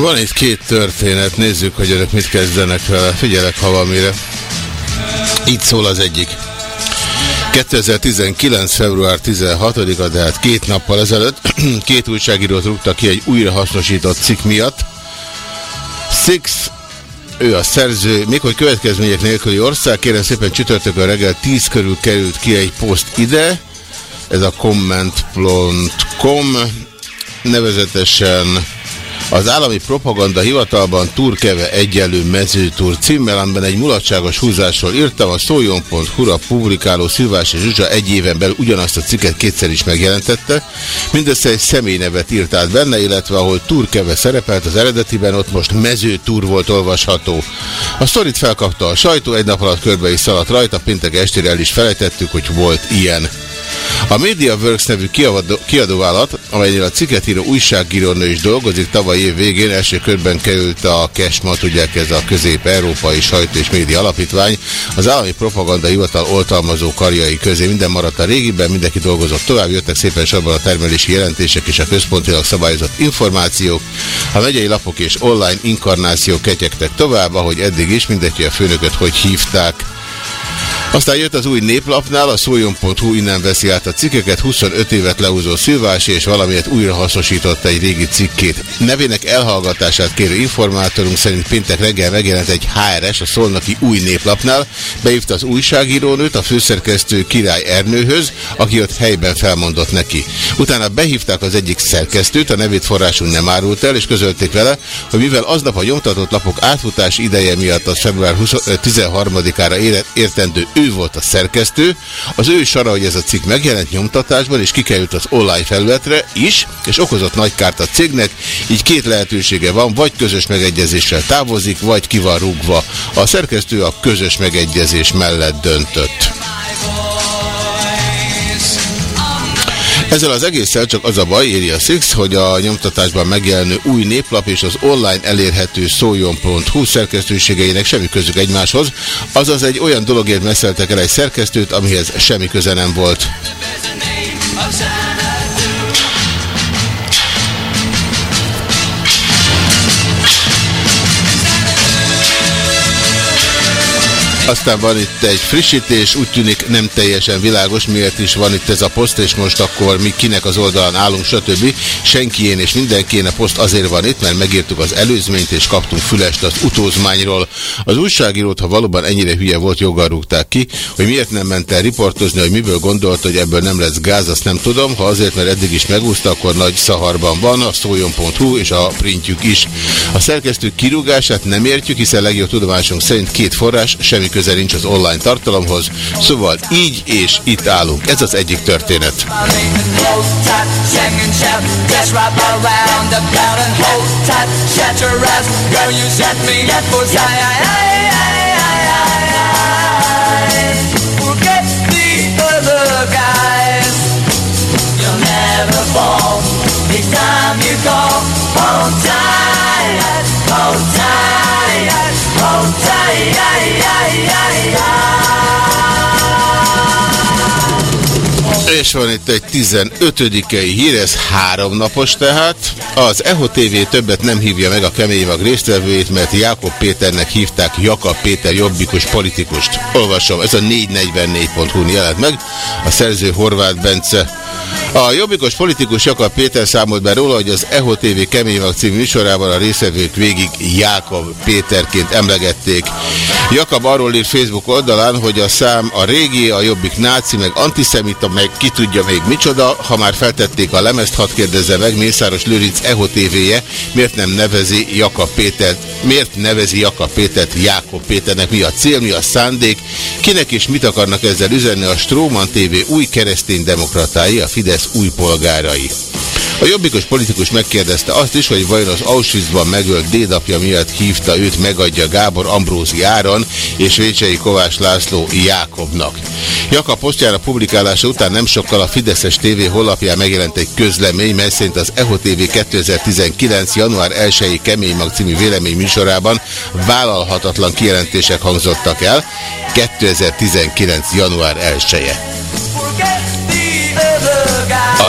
Van itt két történet, nézzük, hogy önök mit kezdenek vele. Figyelek, ha valamire. Így szól az egyik. 2019. február 16-a, tehát két nappal ezelőtt két újságírót rúgtak ki egy újrahasznosított cikk miatt. Six ő a szerző, még hogy következmények nélküli ország, kérem szépen csütörtökön reggel 10 körül került ki egy poszt ide, ez a comment.com, nevezetesen az állami propaganda hivatalban Turkeve egyenlő mezőtúr címmel, amiben egy mulatságos húzásról írtam, a szoljon.hu-ra publikáló Szilvás és Zsuzsa egy éven belül ugyanazt a cikket kétszer is megjelentette. Mindössze egy személynevet írt át benne, illetve ahol Turkeve szerepelt az eredetiben, ott most mezőtúr volt olvasható. A sztorit felkapta a sajtó, egy nap alatt körbe is szaladt rajta, péntek estére el is felejtettük, hogy volt ilyen. A MediaWorks nevű kiadó, kiadóvállalat, amelynél a cikket író újságírónő is dolgozik, tavaly év végén első körben került a KESMA, tudják ez a Közép-Európai Sajtó és Média Alapítvány, az állami propaganda hivatal oltalmazó karjai közé. Minden maradt a régiben, mindenki dolgozott tovább, jöttek szépen sorban a termelési jelentések és a központilag szabályozott információk, a megyei lapok és online inkarnációk ketyegtek tovább, ahogy eddig is, mindegy, a főnököt hogy hívták. Aztán jött az új néplapnál, a szoljon.hu innen veszi át a cikkeket, 25 évet leúzó Szilvási és valamiért újra hasznosított egy régi cikkét. Nevének elhallgatását kérő informátorunk szerint péntek reggel megjelent egy HRS a Szolnoki új néplapnál, beívta az újságírónőt a főszerkesztő Király Ernőhöz, aki ott helyben felmondott neki. Utána behívták az egyik szerkesztőt, a nevét forrásunk nem árult el, és közölték vele, hogy mivel aznap a nyomtatott lapok átfutás ideje miatt az február 13-ára értendő ő volt a szerkesztő, az ő sara, hogy ez a cikk megjelent nyomtatásban, és kikerült az online felületre is, és okozott nagy kárt a cégnek, így két lehetősége van, vagy közös megegyezéssel távozik, vagy ki van rúgva. A szerkesztő a közös megegyezés mellett döntött. Ezzel az egésszel csak az a baj, írja a Six, hogy a nyomtatásban megjelenő új néplap és az online elérhető szóljon.hu szerkesztőségeinek semmi közük egymáshoz, azaz egy olyan dologért messzeltek el egy szerkesztőt, amihez semmi köze nem volt. Aztán van itt egy frissítés, úgy tűnik nem teljesen világos, miért is van itt ez a poszt, és most akkor mi kinek az oldalán állunk, stb. Senkién és mindenkién a poszt azért van itt, mert megírtuk az előzményt, és kaptunk fülest az utózmányról. Az újságírót, ha valóban ennyire hülye volt, joggal rúgták ki, hogy miért nem ment el riportozni, hogy miből gondolta, hogy ebből nem lesz gáz, azt nem tudom. Ha azért, mert eddig is megúszta, akkor nagy szaharban van, a szóljon.hu és a printjük is. A szerkesztő kirúgását nem értjük, hiszen legjobb tudomásunk szerint két forrás, semmi köze nincs az online tartalomhoz, szóval így és itt állunk. Ez az egyik történet. hold tight, hold tight. És van itt egy 15-i hír, ez három napos tehát. Az EHO TV többet nem hívja meg a kemény mag résztvevőjét, mert Jákob Péternek hívták Jakab Péter jobbikus politikust. Olvasom, ez a 444.hu jelent meg. A szerző Horváth Bence. A jobbikos politikus Jakab Péter számolt be róla, hogy az EHO TV kemény mag című műsorában a részvevők végig Jákob Péterként emlegették. Jakab arról írt Facebook oldalán, hogy a szám a régi, a jobbik náci, meg antiszemita, meg ki tudja még micsoda, ha már feltették a lemezt, hadd kérdezze meg Mészáros Lőrinc EHO TV-je, miért nem nevezi Jakab Pétert, miért nevezi Jakab Pétert Jákob Péternek, mi a cél, mi a szándék, kinek és mit akarnak ezzel üzenni a Stróman TV új keresztény demokratái, a Fidesz új polgárai. A jobbikos politikus megkérdezte azt is, hogy vajon az Auschwitzban megölt dédapja miatt hívta őt megadja Gábor Ambrózi Áron és Vécsei Kovács László Jákobnak. Jaka posztjára publikálása után nem sokkal a Fideszes TV honlapján megjelent egy közlemény, mely szerint az EHO TV 2019. január 1-i Kemény Mag című vélemény műsorában vállalhatatlan kijelentések hangzottak el. 2019. január 1-e.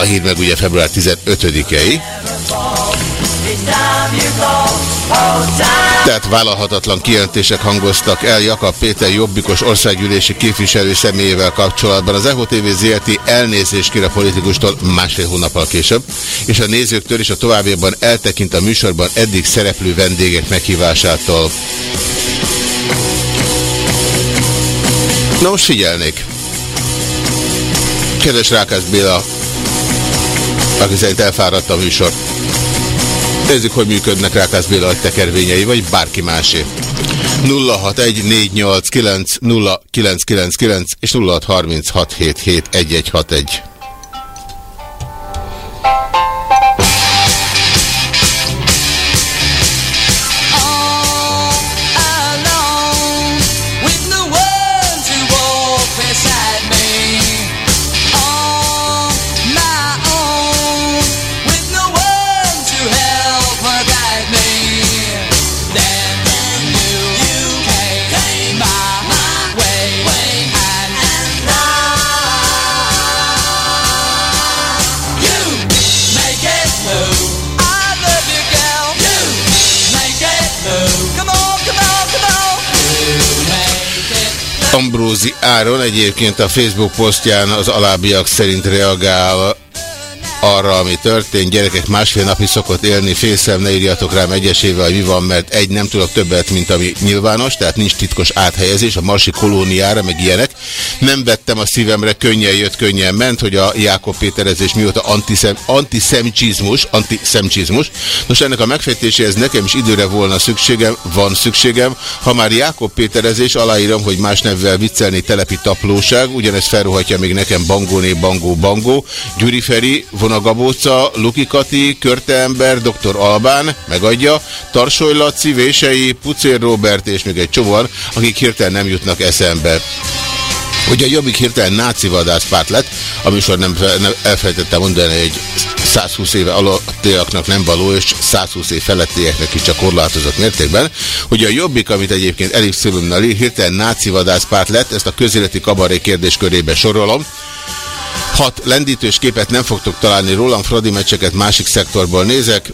A hír meg ugye február 15-ei. Tehát vállalhatatlan kijelentések hangoztak el Jakab Péter Jobbikos országgyűlési képviselő személyével kapcsolatban. Az EHO TV ZRT elnézést kér a politikustól másfél hónappal később, és a nézőktől is a továbbiakban eltekint a műsorban eddig szereplő vendégek meghívásától. Na most figyelnék. Kedves Rákász Béla, aki szerint elfáradt a műsor. Nézzük, hogy működnek Rákász Béla tekervényei, vagy bárki másé. 0614890999 és 0636771161. Ambrózi Áron egyébként a Facebook posztján az alábbiak szerint reagál arra, ami történt. Gyerekek másfél napig szokott élni, félszem, ne írjatok rám egyesével, hogy mi van, mert egy, nem tudok többet, mint ami nyilvános, tehát nincs titkos áthelyezés a marsi kolóniára, meg ilyenek. Nem vettem a szívemre, könnyen jött, könnyen ment, hogy a Jákob Péterezés mióta antiszem, antiszemcsizmus, antiszemcsizmus. Nos, ennek a megfejtéséhez nekem is időre volna szükségem, van szükségem. Ha már Jákob Péterezés, aláírom, hogy más nevvel viccelni telepi taplóság, ugyanezt felruhatja még nekem Bangóné, Bangó, Bangó, Gyuri Feri, Vonagabóca, Luki Kati, Körteember, Dr. Albán, megadja, Tarsoly Laci, Vései, Pucér Robert és még egy csomar, akik hirtelen nem jutnak eszembe. Ugye a Jobbik hirtelen náci vadászpárt lett, a műsor nem, nem elfelejtette mondani, egy 120 éve alattiaknak nem való, és 120 év felettieknek is csak korlátozott mértékben, hogy a Jobbik, amit egyébként Elif Szilumnal ír, hirtelen náci vadászpárt lett, ezt a közéleti kabaré kérdéskörébe sorolom, Hat lendítős képet nem fogtok találni rólam, Fradi meccseket másik szektorból nézek.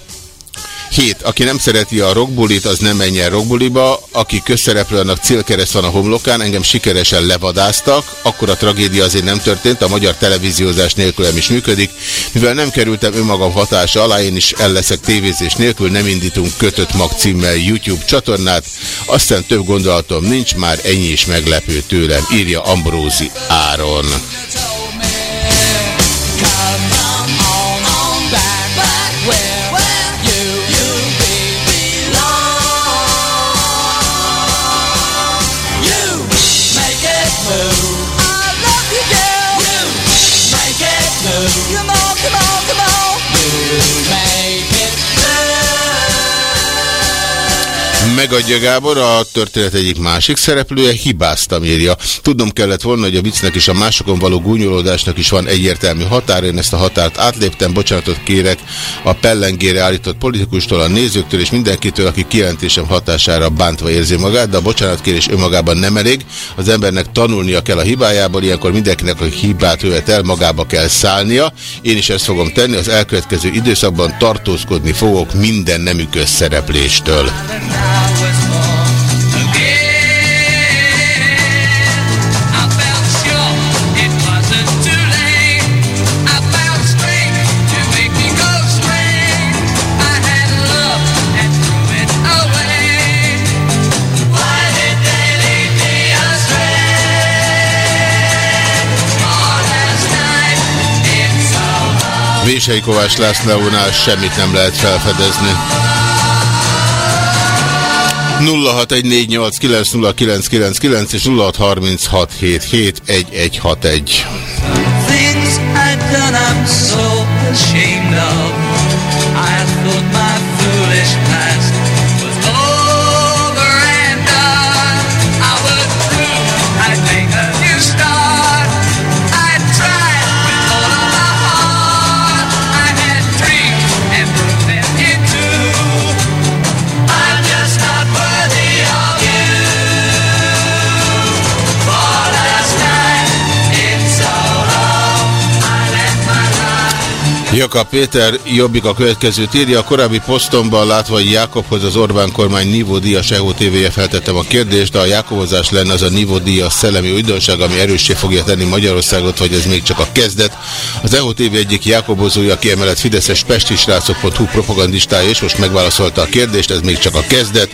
7. Aki nem szereti a rockbulit, az nem menjen rockbuliba. Aki közszereplő, annak célkereszt van a homlokán, engem sikeresen levadáztak. Akkor a tragédia azért nem történt, a magyar televíziózás nélkülem is működik. Mivel nem kerültem önmagam hatása alá, én is el tévézés nélkül, nem indítunk kötött mag címmel YouTube csatornát. Aztán több gondolatom nincs, már ennyi is meglepő tőlem, írja Ambrózi Áron. Megadja Gábor, a történet egyik másik szereplője hibáztam írja. Tudnom kellett volna, hogy a viccnek és a másokon való gúnyolódásnak is van egyértelmű határ. Én ezt a határt átléptem, bocsánatot kérek a pellengére állított politikustól, a nézőktől és mindenkitől, aki kijelentésem hatására bántva érzi magát, de a bocsánatkérés önmagában nem elég. Az embernek tanulnia kell a hibájából, ilyenkor mindenkinek a hibát övet el, magába kell szállnia. Én is ezt fogom tenni, az elkövetkező időszakban tartózkodni fogok minden nemű közszerepléstől. Vései Kovács Lászlónál semmit nem lehet felfedezni. 0614890999 és 0636771161. Things I've done I'm so ashamed of I thought my foolish past Jaka Péter Jobbik a következőt írja. A korábbi posztomban látva, hogy Jákobhoz az Orbán kormány nívódíjas EHO TV-je feltettem a kérdést, de a Jákobozás lenne az a nívódíjas szellemi újdonság, ami erőssé fogja tenni Magyarországot, vagy ez még csak a kezdet. Az EHO TV egyik Jákobozója kiemellett Fideszes pestisrácok.hu propagandistája, és most megválaszolta a kérdést, ez még csak a kezdet.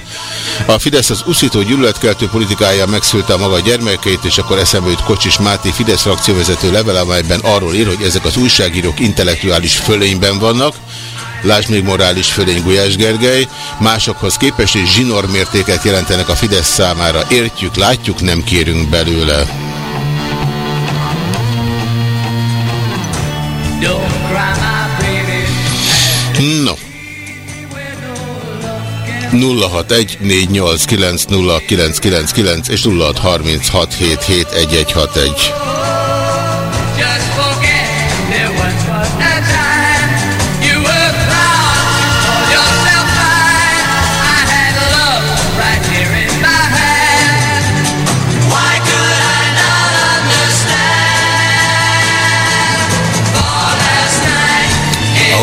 A Fidesz az uszító gyűlöletkeltő politikája megszülte a maga gyermekeit, és akkor eszembe jut Kocsis Máté Fidesz frakcióvezető level, amelyben arról ír, hogy ezek az újságírók intellektuális fölényben vannak, Lásd még morális fölény Gulyás Gergely, másokhoz képest és zsinor mértéket jelentenek a Fidesz számára. Értjük, látjuk, nem kérünk belőle. No. 061 489 és 0636771161.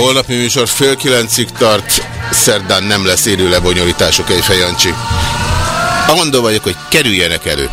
holnapi műsor fél kilencig tart, szerdán nem lesz élő lebonyolítások egy fejancsi. Mondom vagyok, hogy kerüljenek elő.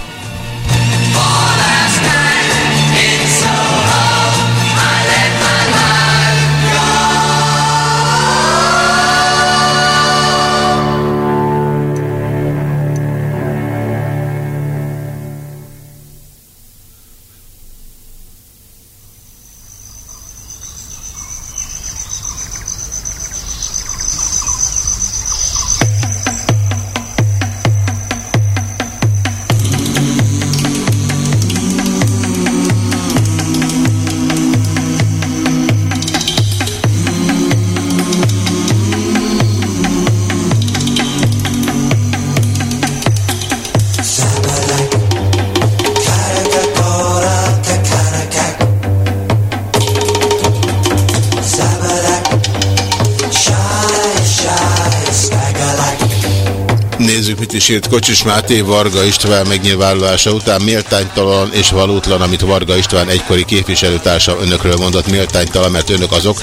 Sírt Kocsis Máté Varga István megnyilvánulása után méltánytalan és valótlan, amit Varga István egykori képviselőtársa önökről mondott méltánytalan, mert önök azok,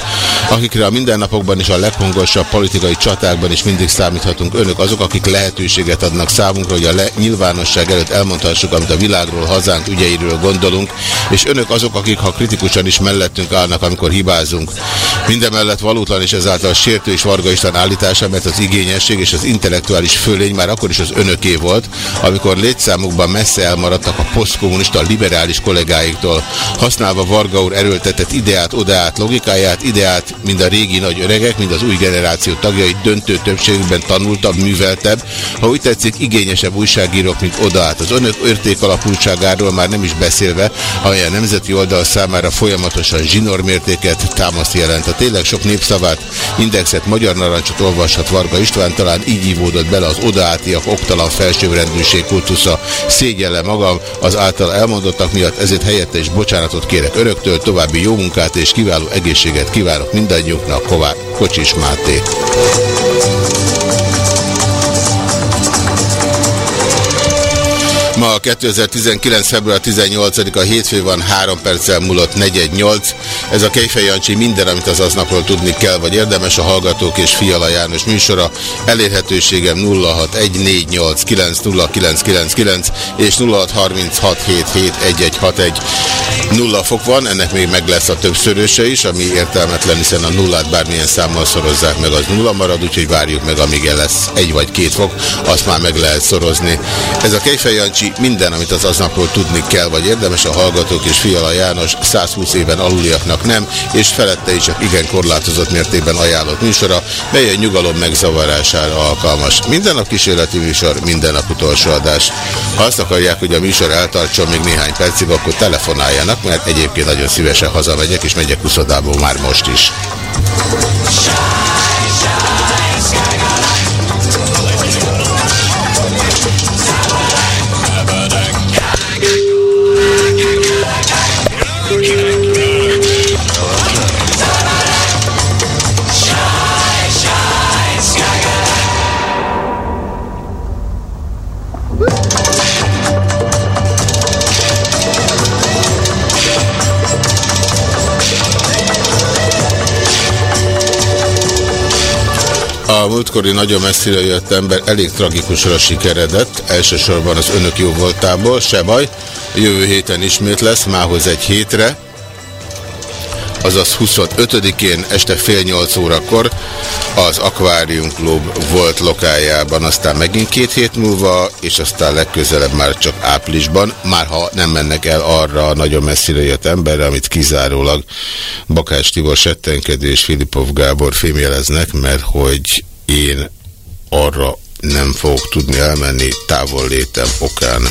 akikre a mindennapokban és a leghangosabb politikai csatákban is mindig számíthatunk. Önök azok, akik lehetőséget adnak számunkra, hogy a le nyilvánosság előtt elmondhassuk, amit a világról, hazánk ügyeiről gondolunk, és önök azok, akik ha kritikusan is mellettünk állnak, amikor hibázunk. Mindemellett valótlan és ezáltal sértő és Varga István állítása, mert az igényesség és az intellektuális fölény már akkor is az önöké volt, amikor létszámukban messze elmaradtak a posztkommunista liberális kollégáiktól, használva Varga úr erőltetett ideát, odaát, logikáját, ideát, mind a régi nagy öregek, mind az új generáció tagjai döntő többségükben tanultabb, műveltebb, ha úgy tetszik, igényesebb újságírók, mint odaát. Az önök értékalapultságáról már nem is beszélve, amely a nemzeti oldal számára folyamatosan zsinormértéket támaszt jelent. A tényleg sok népszavát, indexet, magyar narancsot olvashat Varga István, talán így ívódott bele az odaátiak oktalan felsőrendűség kultusza. Szégyelle magam az által elmondottak miatt, ezért helyette is bocsánatot kérek öröktől, további jó munkát és kiváló egészséget kívánok mindannyiuknak, Kocsis Máté. Ma a 2019. február 18-a hétfő van, 3 perccel múlott 418. Ez a Kejfej Jancsi minden, amit az aznapról tudni kell, vagy érdemes a Hallgatók és Fiala János műsora. Elérhetőségem 0614890999 és 0636771161. Nulla fok van, ennek még meg lesz a többszöröse is, ami értelmetlen, hiszen a nullát bármilyen számmal szorozzák meg, az nulla marad, úgyhogy várjuk meg, amíg el lesz egy vagy két fok, azt már meg lehet szorozni. Ez a Kejfej Jancsi minden, amit az aznapról tudni kell, vagy érdemes a Hallgatók és Fiala János 120 éven aluliaknak nem, és felette is csak igen korlátozott mértékben ajánlott műsora, mely a nyugalom megzavarására alkalmas. Minden nap kísérleti műsor, minden nap utolsó adás. Ha azt akarják, hogy a műsor eltartson még néhány percig, akkor telefonáljanak, mert egyébként nagyon szívesen hazamegyek, és megyek uszodából már most is. A múltkori nagyon messzire jött ember elég tragikusra sikeredett, elsősorban az önök jó voltából, se baj. Jövő héten ismét lesz, mához egy hétre, azaz 25-én este fél nyolc órakor az Aquarium Club volt lokájában, aztán megint két hét múlva, és aztán legközelebb már csak áprilisban, már ha nem mennek el arra a nagyon messzire jött emberre, amit kizárólag Bakás Tibor Settenkedő és Filipov Gábor fémjeleznek, mert hogy én arra nem fogok tudni elmenni távol létem okán.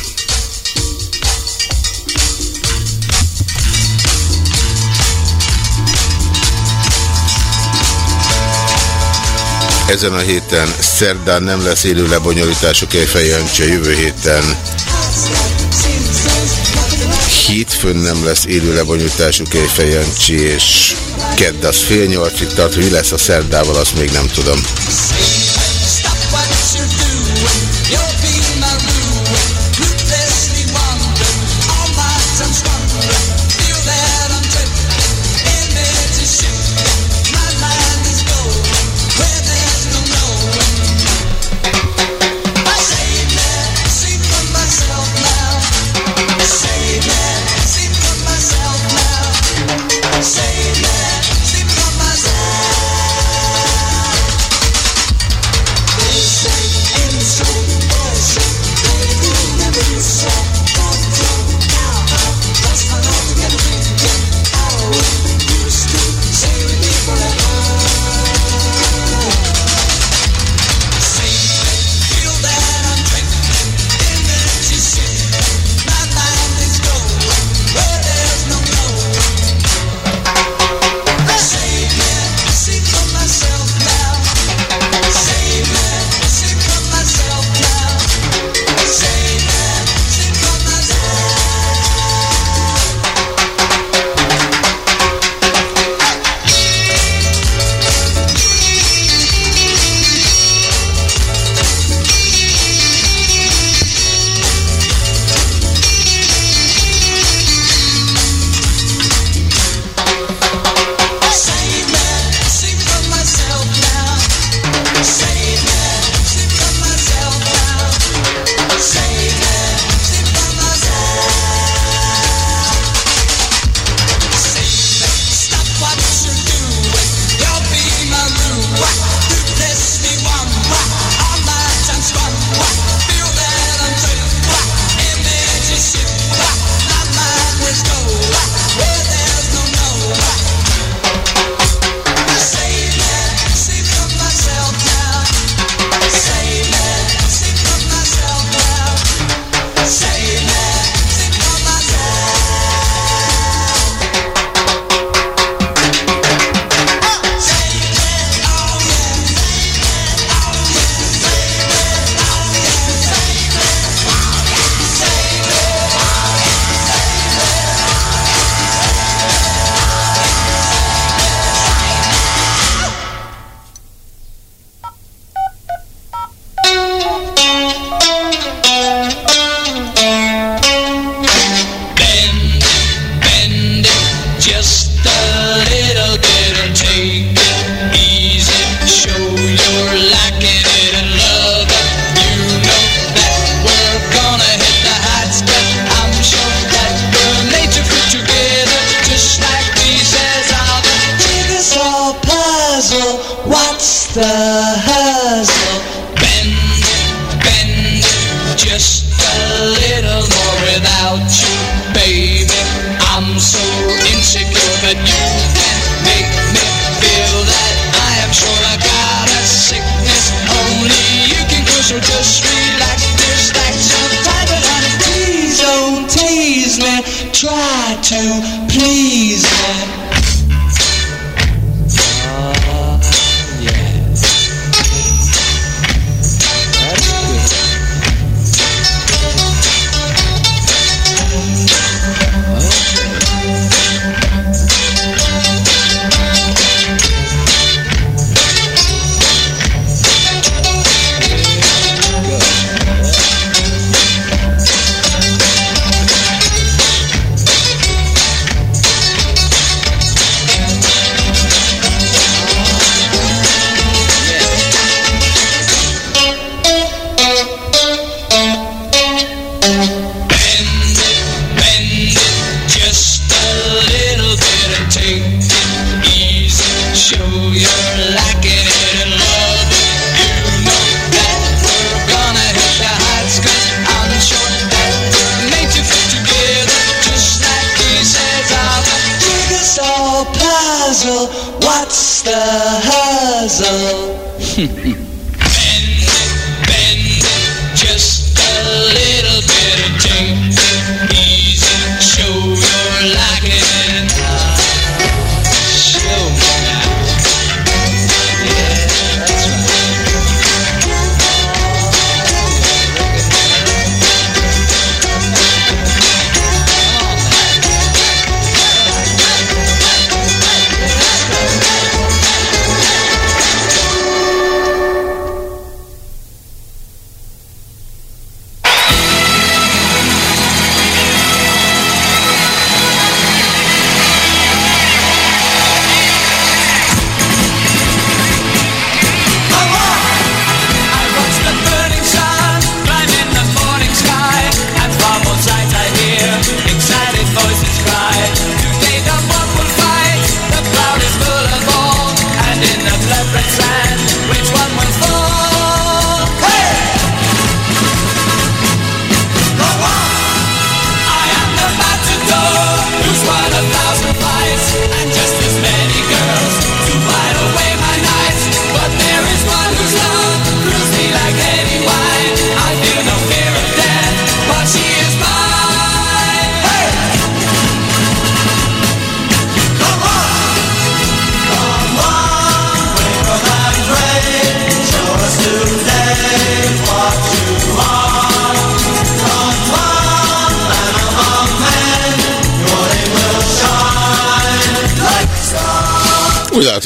Ezen a héten szerdán nem lesz élő lebonyolítású Kejfejancsi, jövő héten hétfőn nem lesz élő lebonyolítású Kejfejancsi, és kedd az fél nyolcig tart, hogy mi lesz a szerdával, azt még nem tudom.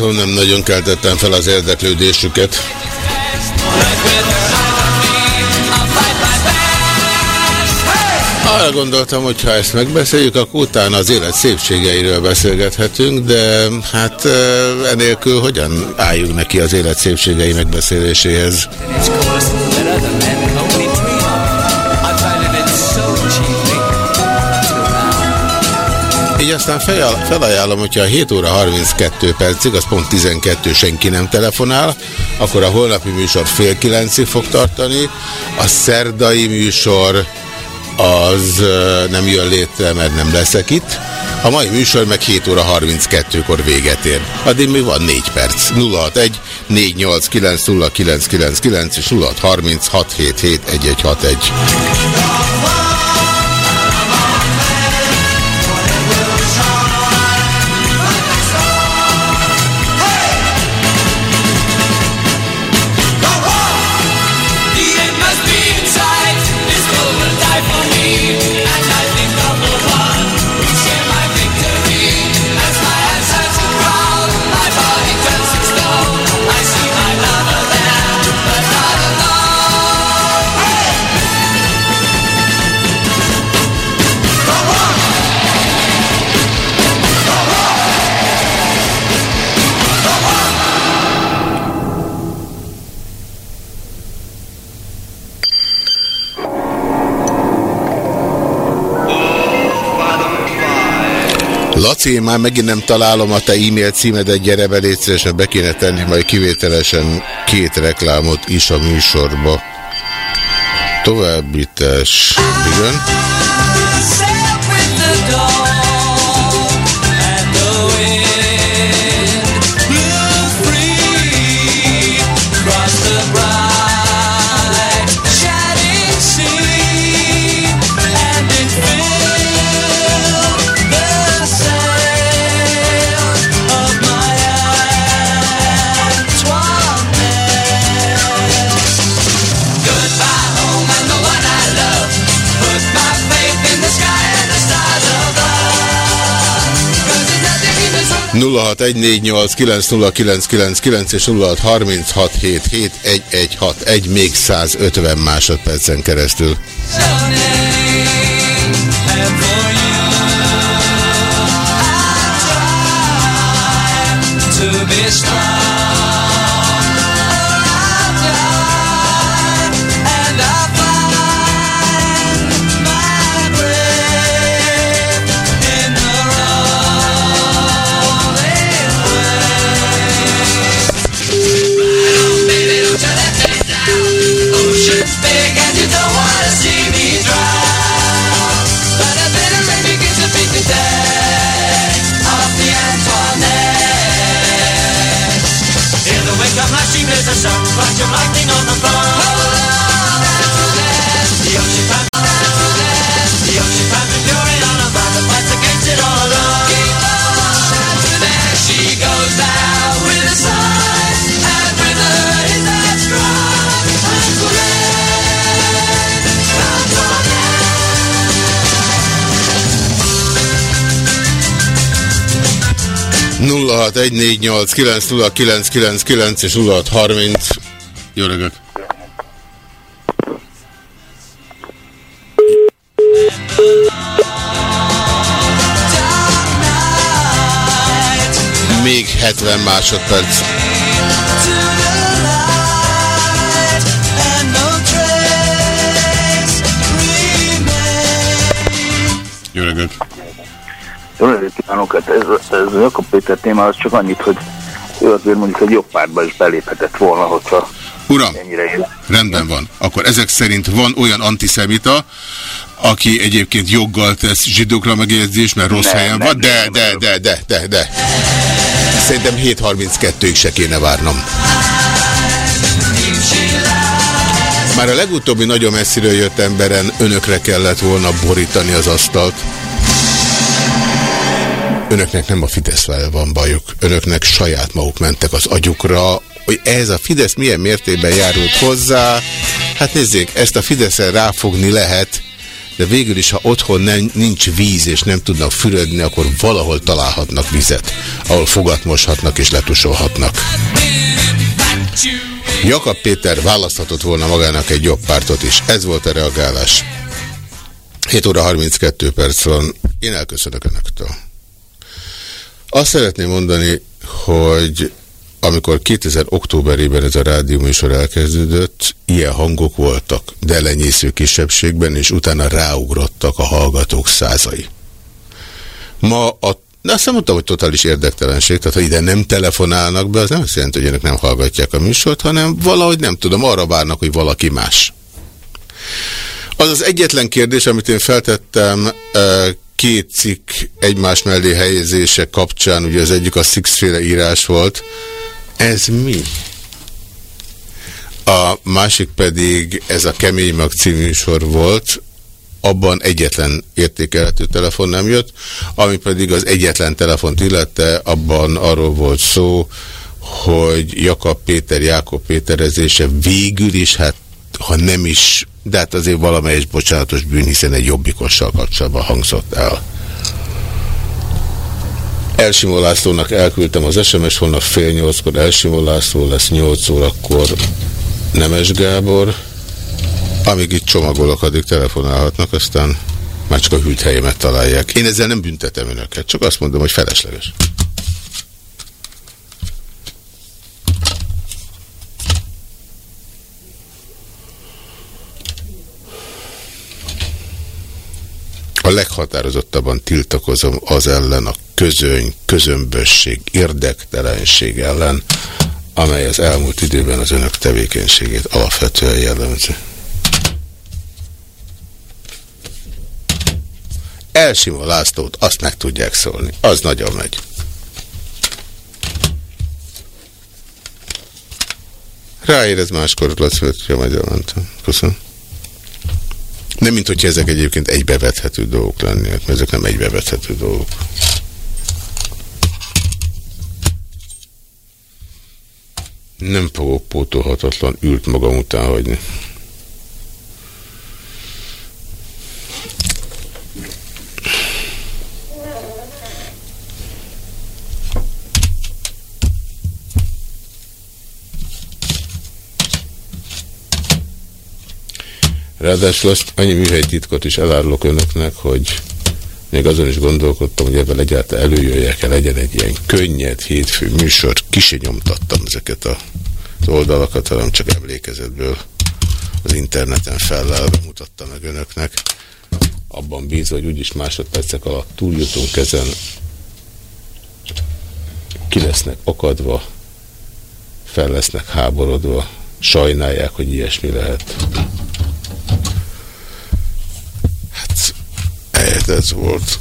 Magyarországon nem nagyon keltettem fel az érdeklődésüket. Arra gondoltam, hogy ha ezt megbeszéljük, akkor utána az élet szépségeiről beszélgethetünk, de hát enélkül hogyan álljunk neki az élet szépségei megbeszéléséhez? Aztán fel, felajánlom, hogyha a 7 óra 32 percig, az pont 12 senki nem telefonál, akkor a holnapi műsor fél kilencig fog tartani, a szerdai műsor az nem jön létre, mert nem leszek itt. A mai műsor meg 7 óra 32-kor véget ér. Addig még van 4 perc. 061 489 0999 és 0636 161. Laci, én már megint nem találom a te e-mail címedet, gyere be, légy be kéne tenni majd kivételesen két reklámot is a műsorba. Továbbítás. Igen. 0614890999 és 0636771161 még 150 másodpercen keresztül. To Antoinette. 0614890999 és 0630. Jó reggelt! Még 70 másodperc. Jó reggelt! Jó reggelt kívánok, hát ez, ez Jakab Péter téma az csak annyit, hogy ő azért mondjuk egy jobb pártba is beléphetett volna, hogyha Uram, rendben van. Akkor ezek szerint van olyan antiszemita, aki egyébként joggal tesz zsidókra megjegyzés, mert rossz Nem, helyen nem, van, de, de, de, de, de, de. Szerintem 7.32-ig se kéne várnom. Már a legutóbbi nagyon messziről jött emberen önökre kellett volna borítani az asztalt. Önöknek nem a Fideszvel van bajuk, önöknek saját maguk mentek az agyukra, hogy ez a Fidesz milyen mértékben járult hozzá. Hát nézzék, ezt a Fideszen ráfogni lehet, de végül is, ha otthon nem, nincs víz és nem tudnak fürödni, akkor valahol találhatnak vizet, ahol fogat moshatnak és letusolhatnak. Jakab Péter választhatott volna magának egy jobb pártot is. Ez volt a reagálás. 7 óra 32 perc van. Én elköszönök Önöktől. Azt szeretném mondani, hogy amikor 2000 októberében ez a rádióműsor elkezdődött, ilyen hangok voltak, de lenyésző kisebbségben, és utána ráugrottak a hallgatók százai. Ma a de azt nem mondtam, hogy totális érdektelenség, tehát ha ide nem telefonálnak be, az nem azt jelenti, hogy önök nem hallgatják a műsort, hanem valahogy nem tudom, arra várnak, hogy valaki más. Az az egyetlen kérdés, amit én feltettem eh, két cikk egymás mellé helyezése kapcsán, ugye az egyik a Sixféle írás volt, ez mi? A másik pedig ez a Kemény Mag című sor volt, abban egyetlen értékelhető telefon nem jött, ami pedig az egyetlen telefont illette, abban arról volt szó, hogy Jakab Péter, Jákob Péterezése végül is, hát ha nem is, de hát azért valamelyes bocsánatos bűn, hiszen egy jobbikossal kapcsolatban hangzott el. Elsimó Lászlónak elküldtem az SMS, holnap fél nyolckor Elsimó László lesz, nyolc órakor Nemes Gábor. Amíg itt csomagolok, addig telefonálhatnak, aztán már csak a hűlt helyemet találják. Én ezzel nem büntetem önöket, csak azt mondom, hogy felesleges. A leghatározottabban tiltakozom az ellen a közöny, közömbösség, érdektelenség ellen, amely az elmúlt időben az önök tevékenységét alapvetően jellemzi. Elsimó Lászlót, azt meg tudják szólni. Az nagyon megy. Ráérez máskor, Laci, hogyha majd elmentem. Köszönöm. Nem, mint hogyha ezek egyébként egybevethető dolgok lennének, mert ezek nem egybevethető dolgok. Nem fogok pótolhatatlan ült magam után hagyni. Ráadásul azt annyi műhelytitkot is elárulok önöknek, hogy még azon is gondolkodtam, hogy ebben egyáltalán előjöjjek el, legyen egy ilyen könnyed hétfő műsor. Ki se nyomtattam ezeket a, az oldalakat, hanem csak emlékezetből az interneten fellelve mutatta meg önöknek. Abban bízva, hogy úgyis másodpercek alatt túljutunk ezen, ki lesznek akadva, fel lesznek háborodva, sajnálják, hogy ilyesmi lehet. Ez volt.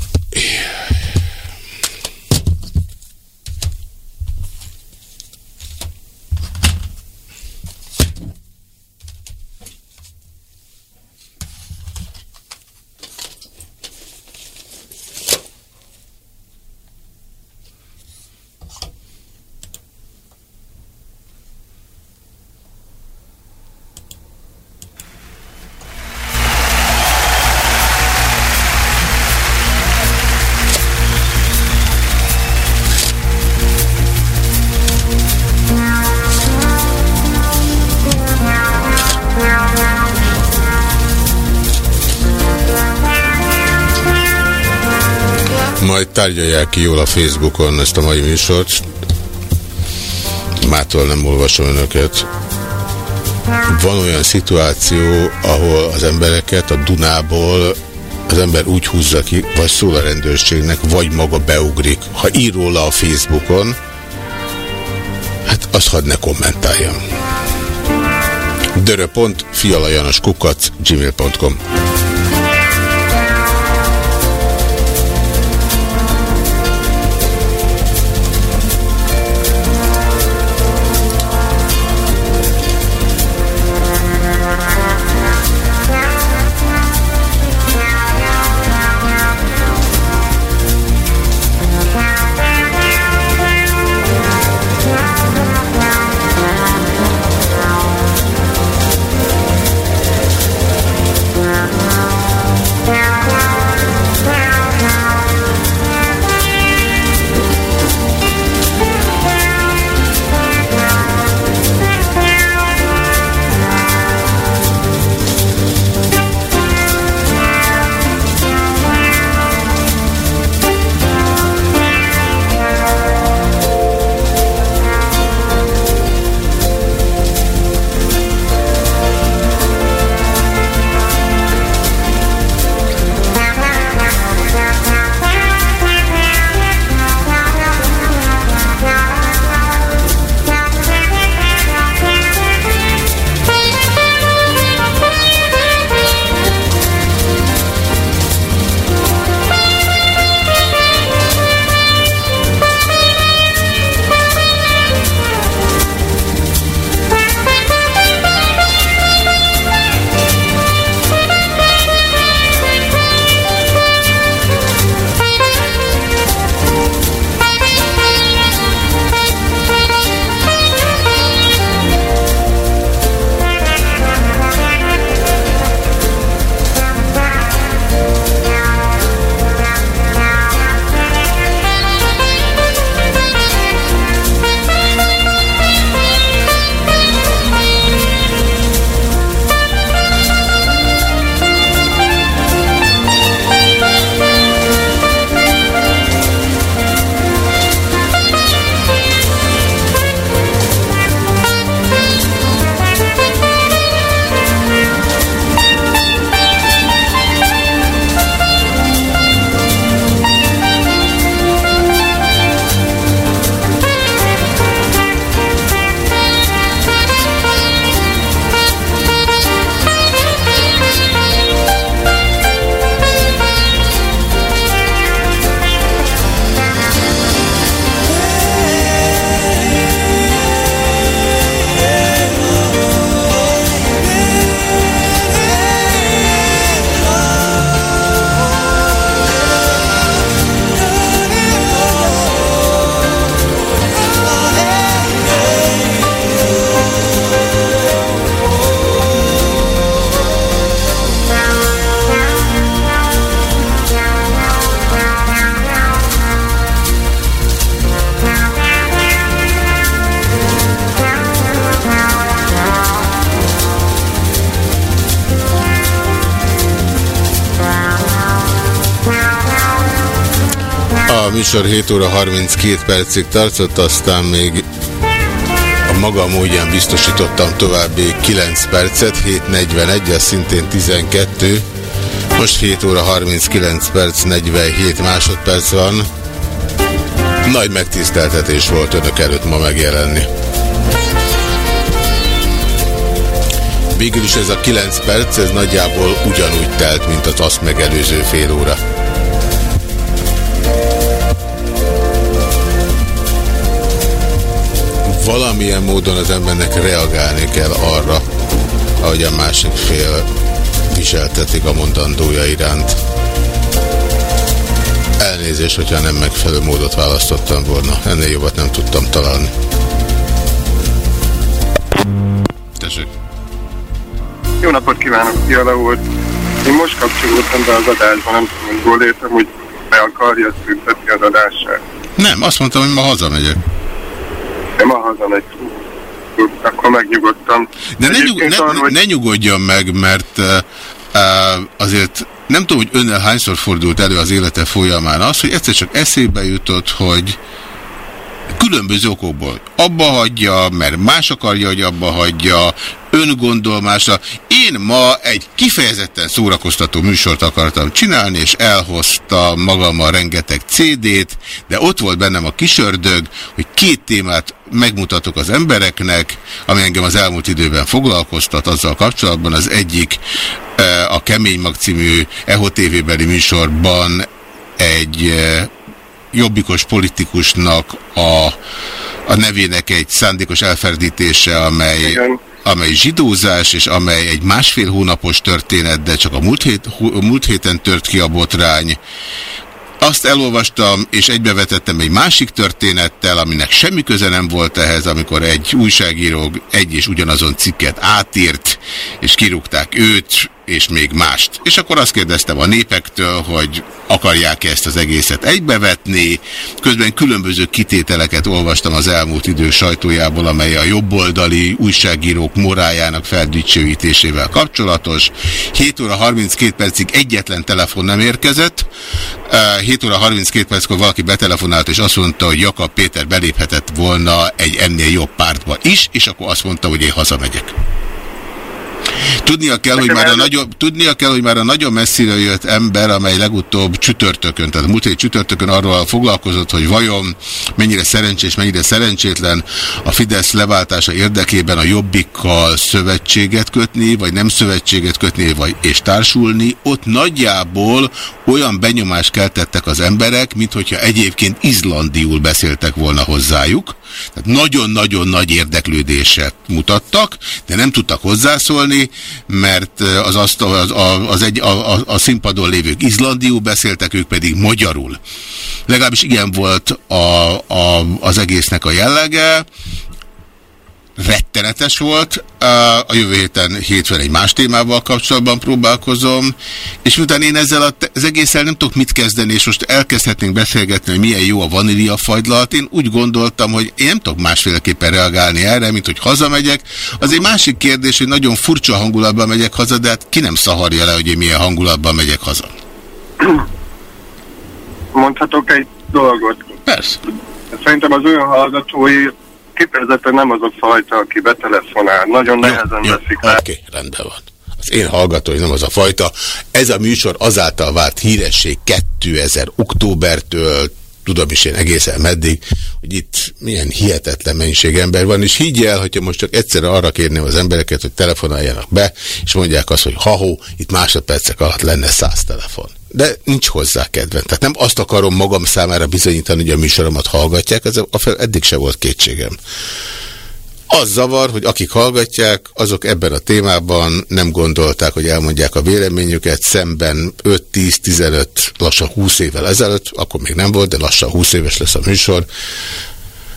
Majd tárgyalják ki jól a Facebookon ezt a mai műsort. Mától nem olvasom önöket. Van olyan szituáció, ahol az embereket a Dunából az ember úgy húzza ki, vagy szól a rendőrségnek, vagy maga beugrik. Ha ír róla a Facebookon, hát azt hadd ne kommentáljam. dörö.fialajanoskukac gmail.com műsor 7 óra 32 percig tartott, aztán még a maga módján biztosítottam további 9 percet, 7.41, az szintén 12. Most 7 óra 39 perc, 47 másodperc van. Nagy megtiszteltetés volt önök előtt ma megjelenni. Végül is ez a 9 perc, ez nagyjából ugyanúgy telt, mint az azt megelőző fél óra. Valamilyen módon az embernek reagálni kell arra, ahogy a másik fél viseltetik a mondandója iránt. Elnézést, hogyha nem megfelelő módot választottam volna. Ennél jobbat nem tudtam találni. Tessék. Jó napot kívánok, Fiala úr! Én most kapcsolódtam be az adásba, nem tudom, hogy jól értem, hogy be akarja szüntetni az adását. Nem, azt mondtam, hogy ma hazamegyek. Ma hazamegy. Akkor megnyugodtam. De ne, nyug, ne, arra, hogy- ne nyugodjon meg, mert uh, azért nem tudom, hogy önnel hányszor fordult elő az élete folyamán az, hogy egyszer csak eszébe jutott, hogy különböző okokból abba hagyja, mert más akarja, hogy abba hagyja, ön gondol másra. Én ma egy kifejezetten szórakoztató műsort akartam csinálni, és elhoztam magammal rengeteg CD-t, de ott volt bennem a kisördög, hogy két témát megmutatok az embereknek, ami engem az elmúlt időben foglalkoztat azzal kapcsolatban. Az egyik eh, a Kemény Mag című EHO TV-beli műsorban egy eh, jobbikos politikusnak a, a nevének egy szándékos elferdítése, amely, Igen. Amely zsidózás, és amely egy másfél hónapos történet, de csak a múlt, hét, múlt héten tört ki a botrány. Azt elolvastam, és egybevetettem egy másik történettel, aminek semmi köze nem volt ehhez, amikor egy újságíró egy és ugyanazon cikket átírt, és kirúgták őt, és még mást. És akkor azt kérdeztem a népektől, hogy akarják-e ezt az egészet egybevetni. Közben különböző kitételeket olvastam az elmúlt idők sajtójából, amely a jobboldali újságírók morájának feldicsőítésével kapcsolatos. 7 óra 32 percig egyetlen telefon nem érkezett. Eh, 7 óra 32 perckor valaki betelefonált, és azt mondta, hogy Jakab Péter beléphetett volna egy ennél jobb pártba is, és akkor azt mondta, hogy én hazamegyek. Tudnia kell, hogy már a nagyon, tudnia kell, hogy már a nagyon messziről jött ember, amely legutóbb csütörtökön, tehát múlt hét csütörtökön arról foglalkozott, hogy vajon mennyire szerencsés, mennyire szerencsétlen a Fidesz leváltása érdekében a Jobbikkal szövetséget kötni, vagy nem szövetséget kötni, vagy és társulni, ott nagyjából olyan benyomást keltettek az emberek, mint hogyha egyébként izlandiul beszéltek volna hozzájuk. Tehát nagyon-nagyon nagy érdeklődéset mutattak, de nem tudtak hozzászólni, mert az, asztal, az, az egy, a, a, a színpadon lévők izlandiul beszéltek, ők pedig magyarul. Legalábbis ilyen volt a, a, az egésznek a jellege rettenetes volt. A jövő héten hétfőn egy más témával kapcsolatban próbálkozom, és miután én ezzel az egésszel nem tudok mit kezdeni, és most elkezdhetnénk beszélgetni, hogy milyen jó a vaníliafagylalt, én úgy gondoltam, hogy én nem tudok másféleképpen reagálni erre, mint hogy hazamegyek. Az egy másik kérdés, hogy nagyon furcsa hangulatban megyek haza, de hát ki nem szaharja le, hogy én milyen hangulatban megyek haza. Mondhatok egy dolgot? Persze. Szerintem az ön hallgatói kifejezetten nem az a fajta, aki betelefonál. Nagyon nehezen jó, veszik Oké, okay, rendben van. Az én hallgatói nem az a fajta. Ez a műsor azáltal vált híresség 2000 októbertől, tudom is én egészen meddig, hogy itt milyen hihetetlen mennyiség ember van, és higgy el, hogyha most csak egyszerre arra kérném az embereket, hogy telefonáljanak be, és mondják azt, hogy ha-hó, itt másodpercek alatt lenne száz telefon. De nincs hozzá kedven. Tehát nem azt akarom magam számára bizonyítani, hogy a műsoromat hallgatják, ez eddig se volt kétségem. Az zavar, hogy akik hallgatják, azok ebben a témában nem gondolták, hogy elmondják a véleményüket, szemben 5-10-15, lassan 20 évvel ezelőtt, akkor még nem volt, de lassan 20 éves lesz a műsor,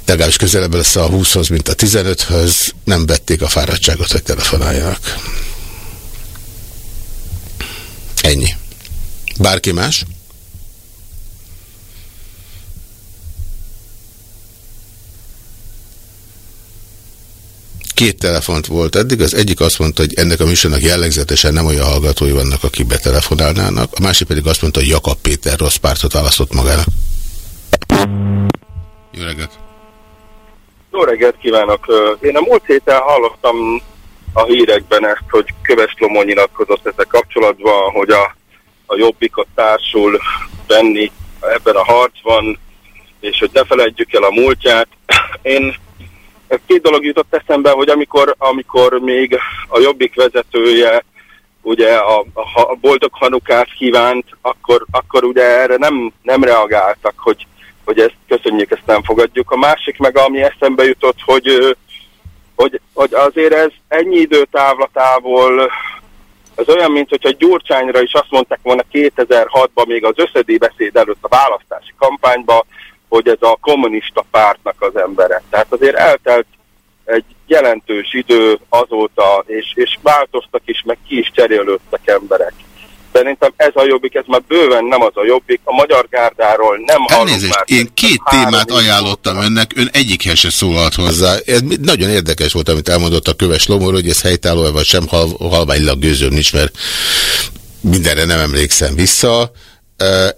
de legalábbis közelebb lesz a 20-hoz, mint a 15-höz, nem vették a fáradtságot, hogy telefonáljanak. Ennyi. Bárki más? Két telefont volt eddig, az egyik azt mondta, hogy ennek a műsornak jellegzetesen nem olyan hallgatói vannak, akik betelefonálnának, a másik pedig azt mondta, hogy Jakab Péter rossz pártot választott magának. Jó reggelt! Jó reggelt kívánok! Én a múlt héten hallottam a hírekben ezt, hogy Köves Lomó nyilatkozott ezzel kapcsolatban, hogy a, a jobbikot társul venni ebben a harcban, és hogy ne felejtjük el a múltját. Én ez két dolog jutott eszembe, hogy amikor, amikor még a jobbik vezetője ugye a, a, a boldog hanukát kívánt, akkor, akkor ugye erre nem, nem reagáltak, hogy, hogy ezt köszönjük, ezt nem fogadjuk. A másik meg, ami eszembe jutott, hogy, hogy, hogy azért ez ennyi időtávlatából ez olyan, mint hogyha Gyurcsányra is azt mondták volna 2006-ban, még az összedi beszéd előtt a választási kampányban, hogy ez a kommunista pártnak az embere. Tehát azért eltelt egy jelentős idő azóta, és, és változtak is, meg ki is cserélődtek emberek. Szerintem ez a jobbik, ez már bőven nem az a jobbik. A magyar gárdáról nem Elnézést, már. én két témát ajánlottam önnek, ön egyikhez se szólalt hozzá. Ez nagyon érdekes volt, amit elmondott a köves Lomor, hogy ez helytálló-e vagy sem, hal, halványilag gőzöm nincs, mert mindenre nem emlékszem vissza.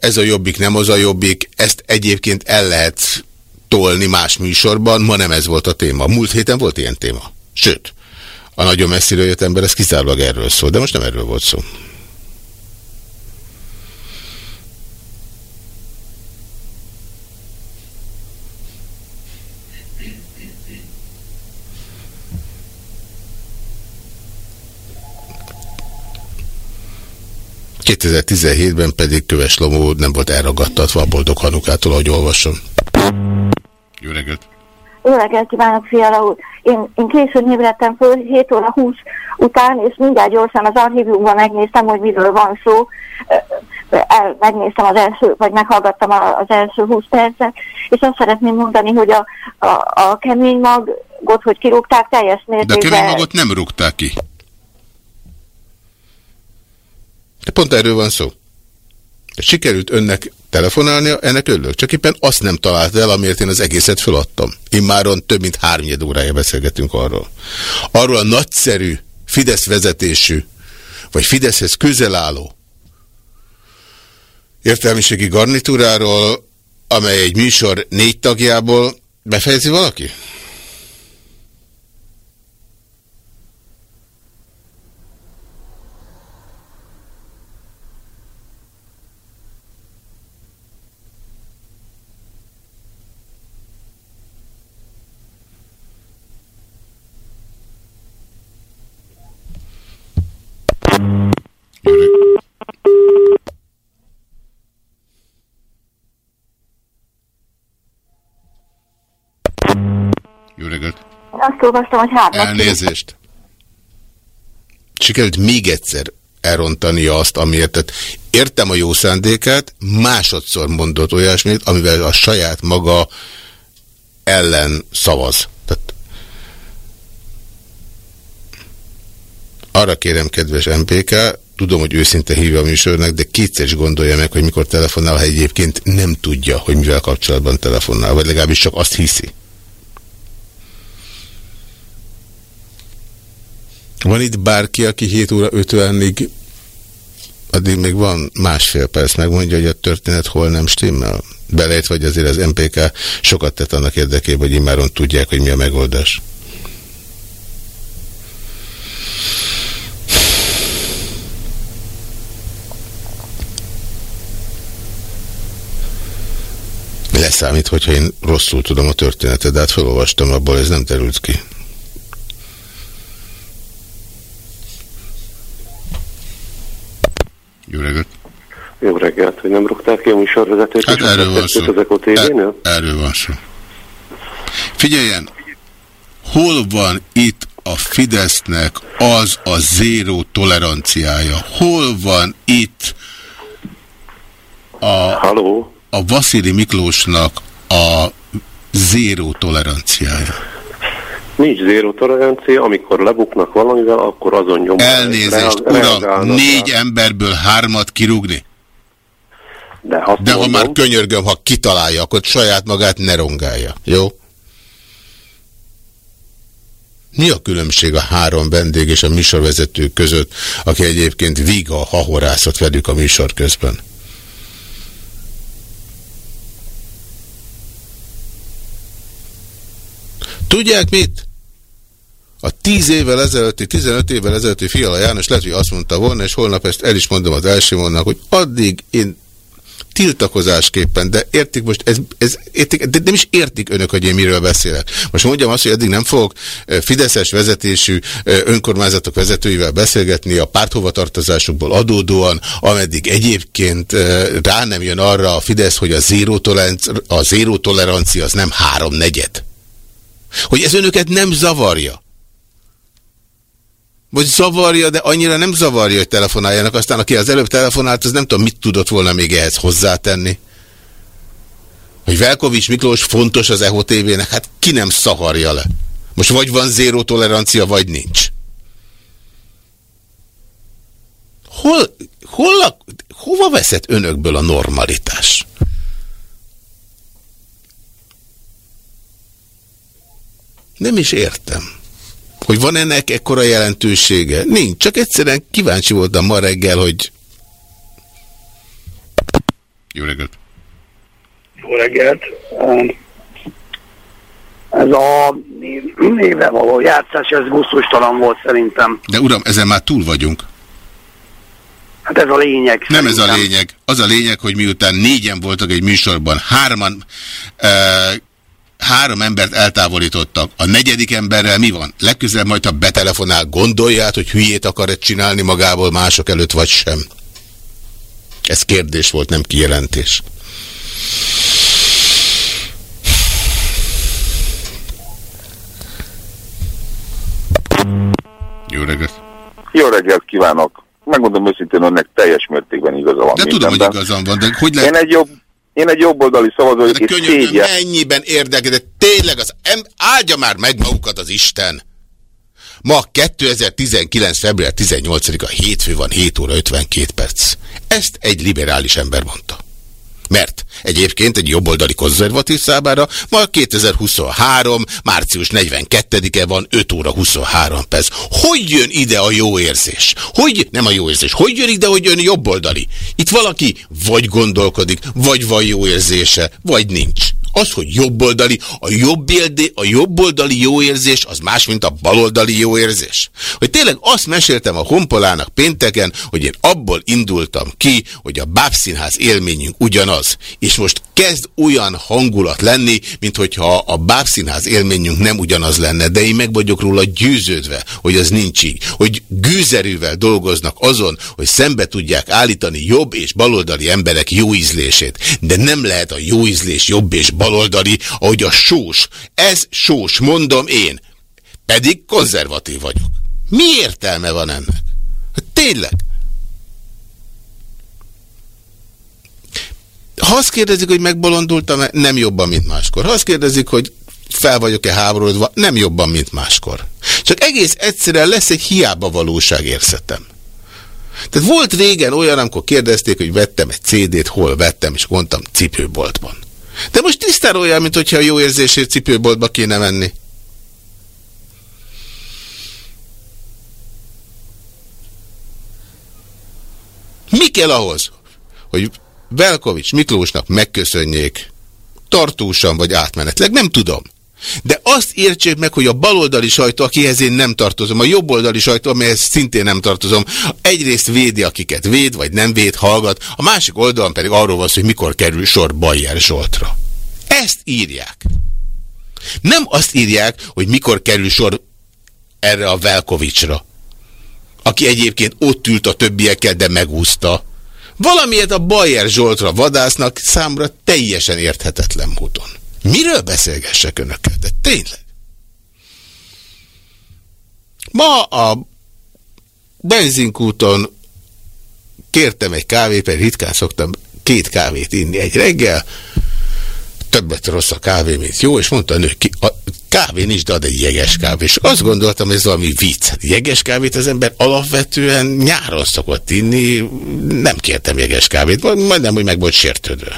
Ez a jobbik, nem az a jobbik, ezt egyébként el lehet tolni más műsorban, ma nem ez volt a téma. Múlt héten volt ilyen téma. Sőt, a nagyon messziről jött ember, ez kizárólag erről szól, de most nem erről volt szó. ...2017-ben pedig Köves Lomó nem volt elragadtatva a boldog Hanukától, ahogy olvasom. Jó reggelt! Jó reggelt kívánok, Fiala úr! Én, én későn ébredtem föl, 7 óra 20 után, és mindjárt gyorsan az archívumban megnéztem, hogy miről van szó. El, megnéztem az első, vagy meghallgattam az első 20 percet, és azt szeretném mondani, hogy a, a, a kemény magot, hogy kirúgták teljes De a mértékben. kemény magot nem rúgták ki. De pont erről van szó. De sikerült önnek telefonálnia, ennek örülök. Csak éppen azt nem talált el, amiért én az egészet föladtam. Immáron több mint hármnyed órája beszélgetünk arról. Arról a nagyszerű, Fidesz vezetésű, vagy Fideszhez közel álló értelmiségi garnitúráról, amely egy műsor négy tagjából befejezi valaki? Azt olvastam, hogy hármat Elnézést. Sikerült még egyszer elrontani azt, amiért. Tehát értem a jó szándékát, másodszor mondott olyasmit, amivel a saját maga ellen szavaz. Tehát arra kérem, kedves MPK, tudom, hogy őszinte hívja a műsornak, de kétszer is gondolja meg, hogy mikor telefonál, ha egyébként nem tudja, hogy mivel kapcsolatban telefonál, vagy legalábbis csak azt hiszi. Van itt bárki, aki 7 óra 50-ig, addig még van másfél perc, megmondja, hogy a történet hol nem stimmel? Belejt, vagy azért az MPK sokat tett annak érdekében, hogy immáron tudják, hogy mi a megoldás. Leszámít, hogyha én rosszul tudom a történetet, de hát felolvastam, abból ez nem terült ki. Jó reggelt! Jó reggelt, ki a műsorvezetőt. Hát erről van szó. E- erről van szó. Figyeljen, hol van itt a Fidesznek az a zéró toleranciája? Hol van itt a, Halló? a Vasili Miklósnak a zéró toleranciája? Nincs zéró tolerancia, amikor lebuknak valamivel, akkor azon nyomnak. Elnézést, Reag- uram, négy emberből hármat kirúgni? De, azt De ha mondom, már könyörgöm, ha kitalálja, akkor saját magát ne rongálja. Jó? Mi a különbség a három vendég és a műsorvezető között, aki egyébként viga hahorászott velük a műsor közben? Tudják mit? A 10 évvel ezelőtti, 15 évvel ezelőtti Fiala János lehet, hogy azt mondta volna, és holnap ezt el is mondom az első mondanak, hogy addig én tiltakozásképpen, de értik most, ez, ez értik, de nem is értik önök, hogy én miről beszélek. Most mondjam azt, hogy eddig nem fogok Fideszes vezetésű önkormányzatok vezetőivel beszélgetni a párthovatartozásukból adódóan, ameddig egyébként rá nem jön arra a Fidesz, hogy a zéró, tolerancia, a zéró tolerancia az nem háromnegyed. Hogy ez önöket nem zavarja. Vagy zavarja, de annyira nem zavarja, hogy telefonáljanak. Aztán aki az előbb telefonált, az nem tudom, mit tudott volna még ehhez hozzátenni. Hogy Velkovics Miklós fontos az EHO TV-nek, hát ki nem szaharja le. Most vagy van zéró tolerancia, vagy nincs. Hol, hol a, hova veszett önökből a normalitás? Nem is értem. Hogy van ennek ekkora jelentősége? Nincs, csak egyszerűen kíváncsi voltam ma reggel, hogy... Jó reggelt! Jó reggelt! Ez a néve való játszás, ez gusztustalan volt szerintem. De uram, ezen már túl vagyunk. Hát ez a lényeg. Nem ez a lényeg. Az a lényeg, hogy miután négyen voltak egy műsorban, hárman, e, három embert eltávolítottak. A negyedik emberrel mi van? Legközelebb majd, ha betelefonál, gondolját, hogy hülyét akar-e csinálni magából mások előtt, vagy sem. Ez kérdés volt, nem kijelentés. Jó reggelt! Jó reggelt kívánok! Megmondom őszintén, önnek teljes mértékben igaza van De tudom, hogy mindenben. igazam van, de hogy lehet... Én egy jobb, én egy jobboldali szavazó, De és könyörgöm, szégyen. mennyiben érdekel, de tényleg az em, áldja már meg magukat az Isten. Ma 2019. február 18-a hétfő van, 7 óra 52 perc. Ezt egy liberális ember mondta. Mert egyébként egy jobboldali konzervatív számára ma 2023. március 42-e van 5 óra 23 perc. Hogy jön ide a jó érzés? Hogy, nem a jó érzés, hogy jön ide, hogy jön jobboldali? Itt valaki vagy gondolkodik, vagy van jó érzése, vagy nincs. Az, hogy jobboldali, a, jobb élde, a jobboldali jó érzés az más, mint a baloldali jó érzés. Hogy tényleg azt meséltem a honpolának pénteken, hogy én abból indultam ki, hogy a bábszínház élményünk ugyanaz. És most kezd olyan hangulat lenni, mint hogyha a bábszínház élményünk nem ugyanaz lenne, de én meg vagyok róla győződve, hogy az nincs így. Hogy gűzerűvel dolgoznak azon, hogy szembe tudják állítani jobb és baloldali emberek jó ízlését. De nem lehet a jó ízlés jobb és baloldali, ahogy a sós. Ez sós, mondom én. Pedig konzervatív vagyok. Mi értelme van ennek? Hát tényleg. Ha azt kérdezik, hogy megbolondultam-e, nem jobban, mint máskor. Ha azt kérdezik, hogy fel vagyok-e háborodva, nem jobban, mint máskor. Csak egész egyszerűen lesz egy hiába valóságérzetem. Tehát volt régen olyan, amikor kérdezték, hogy vettem egy CD-t, hol vettem, és mondtam cipőboltban. De most tisztára olyan, mint hogyha a jó érzésért cipőboltba kéne menni. Mi kell ahhoz, hogy Velkovics Miklósnak megköszönjék tartósan vagy átmenetleg? Nem tudom. De azt értsék meg, hogy a baloldali sajtó, akihez én nem tartozom, a jobboldali sajtó, amihez szintén nem tartozom, egyrészt védi, akiket véd, vagy nem véd, hallgat, a másik oldalon pedig arról van hogy mikor kerül sor Bajer Zsoltra. Ezt írják. Nem azt írják, hogy mikor kerül sor erre a Velkovicsra, aki egyébként ott ült a többiekkel, de megúszta. Valamiért a Bajer Zsoltra vadásznak számra teljesen érthetetlen módon. Miről beszélgessek önökkel? De tényleg. Ma a benzinkúton kértem egy kávét, mert ritkán szoktam két kávét inni egy reggel, többet rossz a kávé, mint jó, és mondta a nő, ki, a kávé nincs, de ad egy jeges kávét. És azt gondoltam, ez valami vicc. Jeges kávét az ember alapvetően nyáron szokott inni, nem kértem jeges kávét, majdnem, hogy meg volt sértődő.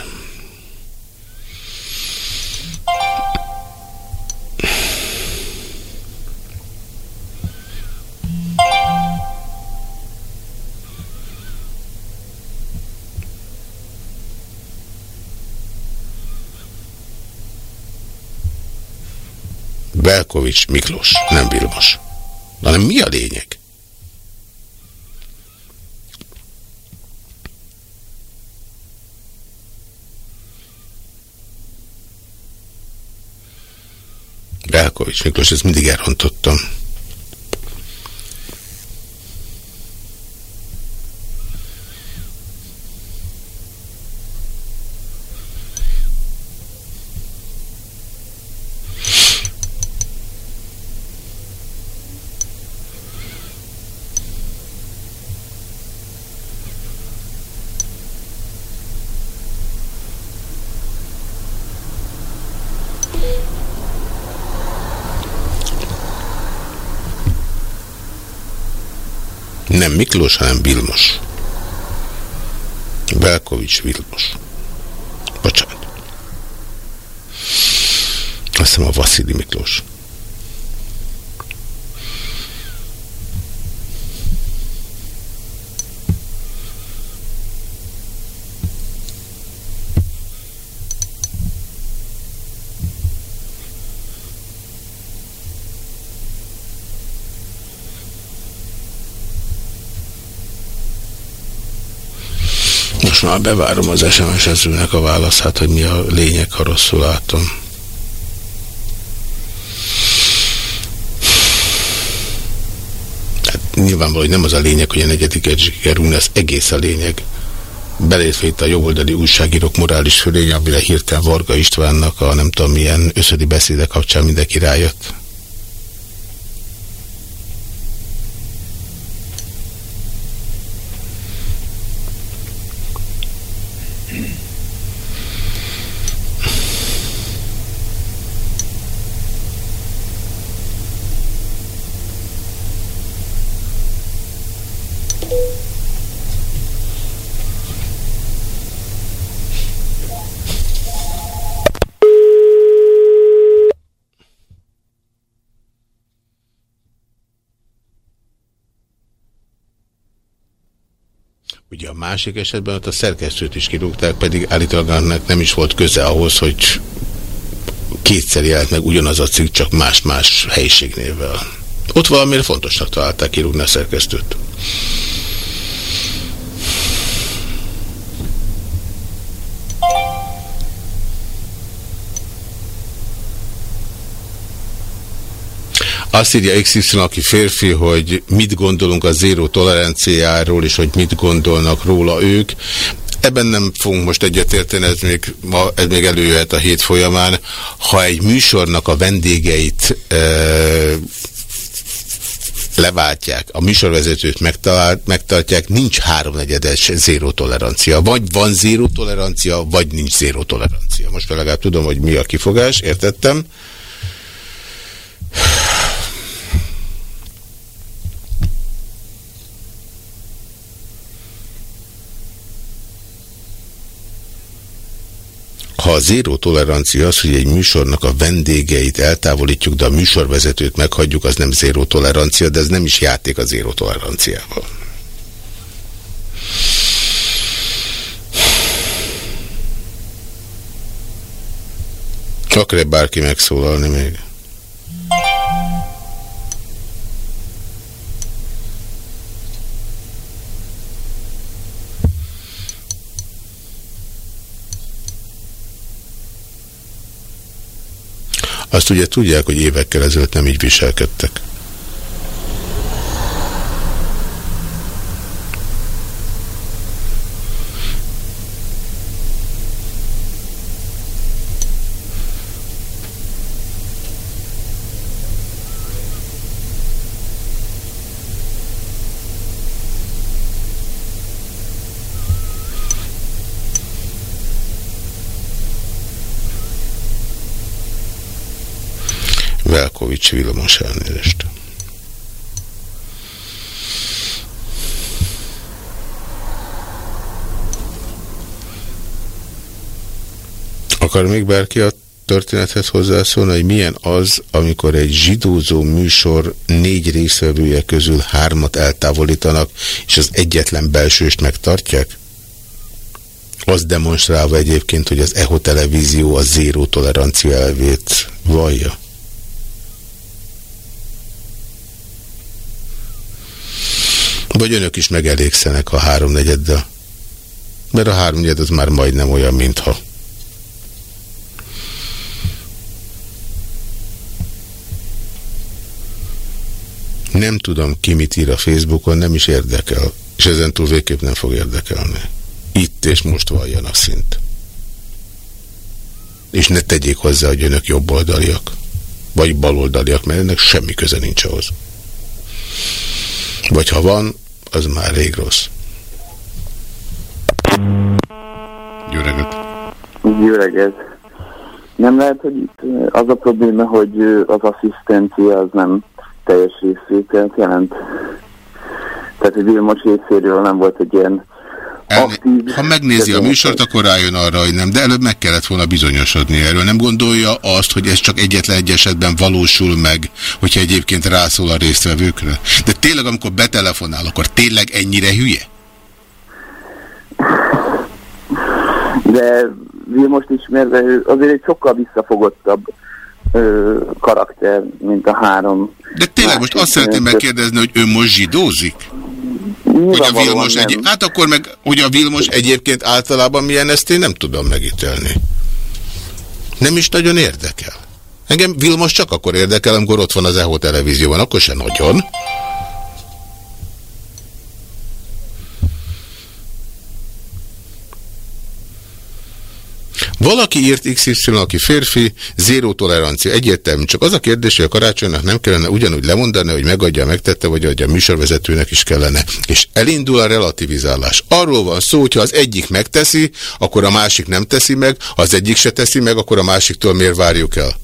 Belkovics Miklós, nem Vilmos. Hanem mi a lényeg? Belkovics Miklós, ezt mindig elrontottam. Nem Miklós, hanem Vilmos. Belkovics Vilmos. Bocsánat. Azt hiszem a Vasili Miklós. Most már bevárom az SMS-ezőnek a válaszát, hogy mi a lényeg, ha rosszul látom. Hát nyilvánvaló, hogy nem az a lényeg, hogy a negyediket sikerülne, ez egész a lényeg. Belétve itt a jobboldali újságírók morális fölény, amire hirtelen Varga Istvánnak a nem tudom milyen összödi beszéde kapcsán mindenki rájött. Ugye a másik esetben ott a szerkesztőt is kirúgták, pedig állítólag annak nem is volt köze ahhoz, hogy kétszer jelent meg ugyanaz a cikk, csak más-más helyiségnévvel. Ott valamire fontosnak találták kirúgni a szerkesztőt. Azt írja XY, aki férfi, hogy mit gondolunk a zéró toleranciáról, és hogy mit gondolnak róla ők. Ebben nem fogunk most egyetérteni, ez még, ma, ez még előjöhet a hét folyamán. Ha egy műsornak a vendégeit e, leváltják, a műsorvezetőt megtalált, megtartják, nincs háromnegyedes zéró tolerancia. Vagy van zéró tolerancia, vagy nincs zéró tolerancia. Most legalább tudom, hogy mi a kifogás, értettem. Ha a zéró tolerancia az, hogy egy műsornak a vendégeit eltávolítjuk, de a műsorvezetőt meghagyjuk, az nem zéró tolerancia, de ez nem is játék a zéró toleranciával. Akar-e bárki megszólalni még? Azt ugye tudják, hogy évekkel ezelőtt nem így viselkedtek. Velkovics Vilmos elnézést. Akar még bárki a történethez hozzászólni, hogy milyen az, amikor egy zsidózó műsor négy részvevője közül hármat eltávolítanak, és az egyetlen belsőst megtartják? Az demonstrálva egyébként, hogy az EHO televízió a zéró tolerancia elvét vallja. Vagy önök is megelégszenek a háromnegyeddel. Mert a háromnegyed az már majdnem olyan, mintha. Nem tudom, ki mit ír a Facebookon, nem is érdekel. És ezentúl végképp nem fog érdekelni. Itt és most valljan a szint. És ne tegyék hozzá, hogy önök jobboldaliak. Vagy baloldaliak, mert ennek semmi köze nincs ahhoz. Vagy ha van, az már rég rossz. Jó reggelt! Jó reggelt. Nem lehet, hogy itt az a probléma, hogy az asszisztencia az nem teljes részvételt jelent. Tehát, hogy Vilmos részéről nem volt egy ilyen aktív... Ha megnézi a műsort, akkor rájön arra, hogy nem, de előbb meg kellett volna bizonyosodni erről. Nem gondolja azt, hogy ez csak egyetlen egy esetben valósul meg, hogyha egyébként rászól a résztvevőkre? De tényleg, amikor betelefonál, akkor tényleg ennyire hülye? De Vilmos ismerve, ő azért egy sokkal visszafogottabb ö, karakter, mint a három. De tényleg most azt szeretném megkérdezni, hogy ő most zsidózik? Hogy a Vilmos egy... Hát akkor meg, hogy a Vilmos egyébként általában milyen, ezt én nem tudom megítélni. Nem is nagyon érdekel. Engem Vilmos csak akkor érdekel, amikor ott van az EHO televízióban, akkor se nagyon. Valaki írt XY, aki férfi, zéró tolerancia, egyértelmű. Csak az a kérdés, hogy a karácsonynak nem kellene ugyanúgy lemondani, hogy megadja, megtette, vagy hogy a műsorvezetőnek is kellene. És elindul a relativizálás. Arról van szó, hogy ha az egyik megteszi, akkor a másik nem teszi meg, ha az egyik se teszi meg, akkor a másiktól miért várjuk el?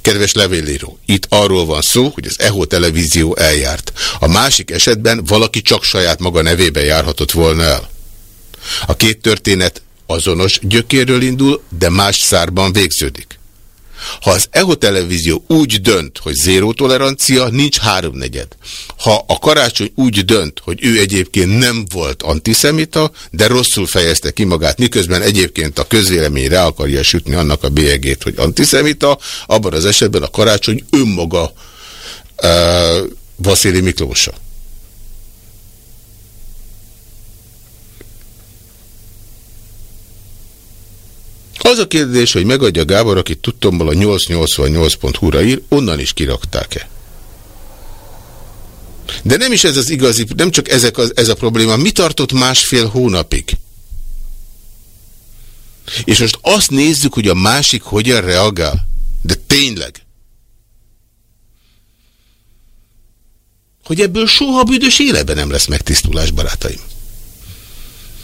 Kedves levélíró, itt arról van szó, hogy az EHO televízió eljárt. A másik esetben valaki csak saját maga nevében járhatott volna el. A két történet azonos gyökéről indul, de más szárban végződik. Ha az EHO televízió úgy dönt, hogy zéró tolerancia, nincs háromnegyed. Ha a karácsony úgy dönt, hogy ő egyébként nem volt antiszemita, de rosszul fejezte ki magát, miközben egyébként a közvélemény rá akarja sütni annak a bélyegét, hogy antiszemita, abban az esetben a karácsony önmaga uh, Vasili Miklósa. Az a kérdés, hogy megadja Gábor, akit tudtomból a 888.hu-ra ír, onnan is kirakták-e? De nem is ez az igazi, nem csak ezek az, ez a probléma. Mi tartott másfél hónapig? És most azt nézzük, hogy a másik hogyan reagál. De tényleg. Hogy ebből soha büdös életben nem lesz megtisztulás, barátaim.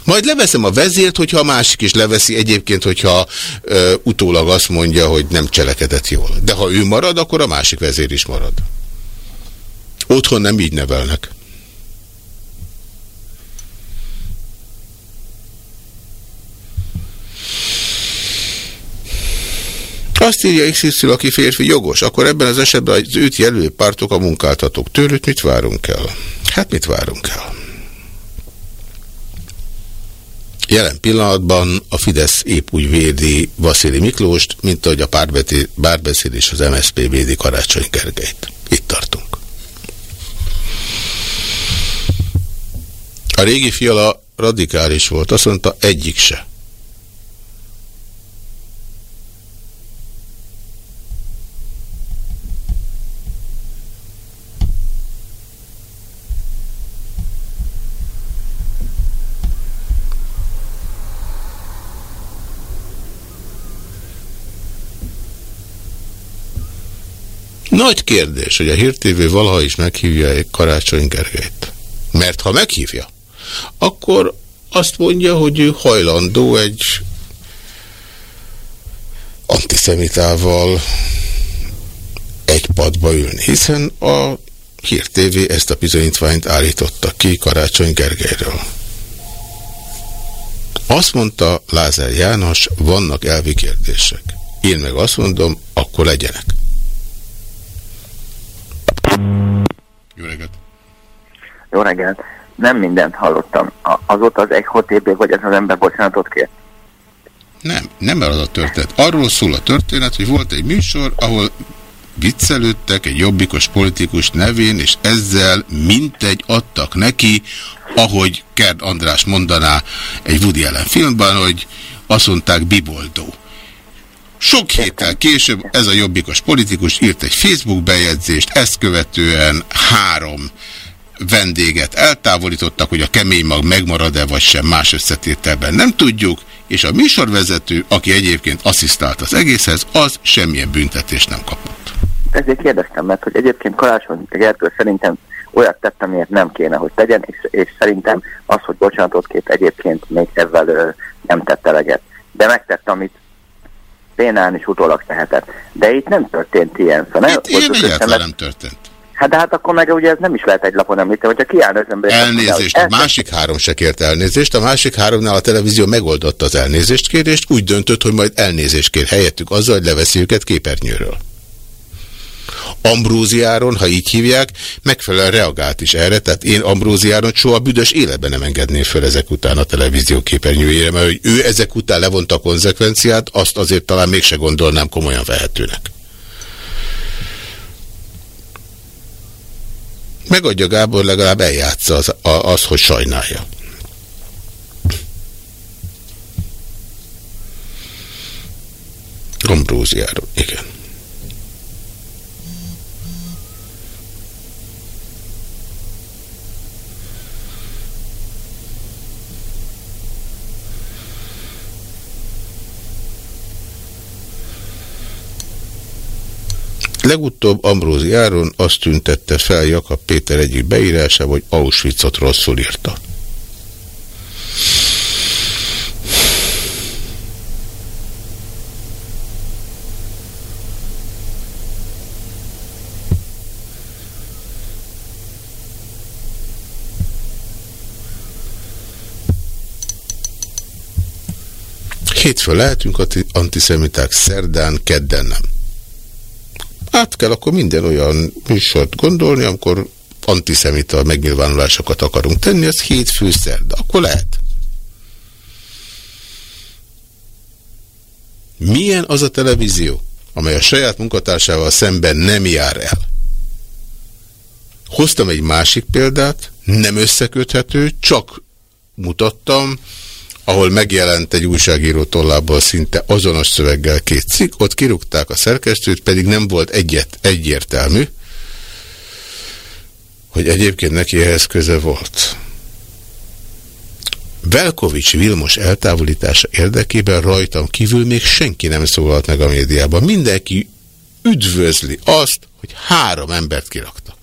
Majd leveszem a vezért, hogyha a másik is leveszi egyébként, hogyha ö, utólag azt mondja, hogy nem cselekedett jól. De ha ő marad, akkor a másik vezér is marad. Otthon nem így nevelnek. Azt írja XY, aki férfi jogos, akkor ebben az esetben az őt jelölő pártok a munkáltatók. Tőlük mit várunk el? Hát mit várunk el? Jelen pillanatban a Fidesz épp úgy védi Vasili Miklóst, mint ahogy a párbeszéd és az MSZP védi Karácsony Gergelyt. Itt tartunk. A régi fiala radikális volt, azt mondta egyik se. Nagy kérdés, hogy a Hír TV valaha is meghívja egy Karácsony Gergelyt. Mert ha meghívja, akkor azt mondja, hogy ő hajlandó egy antiszemitával egy padba ülni, hiszen a Hír TV ezt a bizonyítványt állította ki Karácsony Gergelyről. Azt mondta Lázár János, vannak elvi kérdések. Én meg azt mondom, akkor legyenek. Jó reggelt! Jó reggelt. Nem mindent hallottam. Azóta az ECHO TB, vagy ez az ember bocsánatot kért? Nem, nem az a történet. Arról szól a történet, hogy volt egy műsor, ahol viccelődtek egy jobbikos politikus nevén, és ezzel mintegy adtak neki, ahogy Kerd András mondaná egy Woody Allen filmben, hogy azt mondták biboldó. Sok héttel később ez a jobbikos politikus írt egy Facebook bejegyzést, ezt követően három vendéget eltávolítottak, hogy a kemény mag megmarad-e vagy sem más összetételben nem tudjuk, és a műsorvezető, aki egyébként asszisztált az egészhez, az semmilyen büntetést nem kapott. Ezért kérdeztem, mert hogy egyébként Karácsony Gergő szerintem olyat tett, amiért nem kéne, hogy tegyen, és, és szerintem az, hogy bocsánatot kép egyébként még ezzel nem tett eleget. De megtett, amit Pénán is utólag tehetett. De itt nem történt ilyen. Szóval Itt ilyen egyáltalán nem történt. Hát de hát akkor meg ugye ez nem is lehet egy lapon említeni, hogyha kiáll az ember... Elnézést, a másik három se kért elnézést, a másik háromnál a televízió megoldotta az elnézést kérést, úgy döntött, hogy majd elnézést kér helyettük azzal, hogy leveszi őket képernyőről. Ambróziáron, ha így hívják, megfelelően reagált is erre, tehát én Ambróziáron soha büdös életben nem engedném föl ezek után a televízió képernyőjére, mert hogy ő ezek után levonta a konzekvenciát, azt azért talán mégse gondolnám komolyan vehetőnek. Megadja Gábor, legalább eljátsza az, a, az hogy sajnálja. Ambróziáról, igen. Legutóbb Ambrózi Áron azt tüntette fel Jakab Péter egyik beírása, hogy Auschwitzot rosszul írta. Hétfőn lehetünk anti- antiszemiták, szerdán, kedden nem. Át kell akkor minden olyan műsort gondolni, amikor antiszemita megnyilvánulásokat akarunk tenni, az hétfő szerda. Akkor lehet. Milyen az a televízió, amely a saját munkatársával szemben nem jár el? Hoztam egy másik példát, nem összeköthető, csak mutattam, ahol megjelent egy újságíró tollából szinte azonos szöveggel két cikk, ott kirúgták a szerkesztőt, pedig nem volt egyet, egyértelmű, hogy egyébként neki ehhez köze volt. Velkovics Vilmos eltávolítása érdekében rajtam kívül még senki nem szólalt meg a médiában. Mindenki üdvözli azt, hogy három embert kiraktak.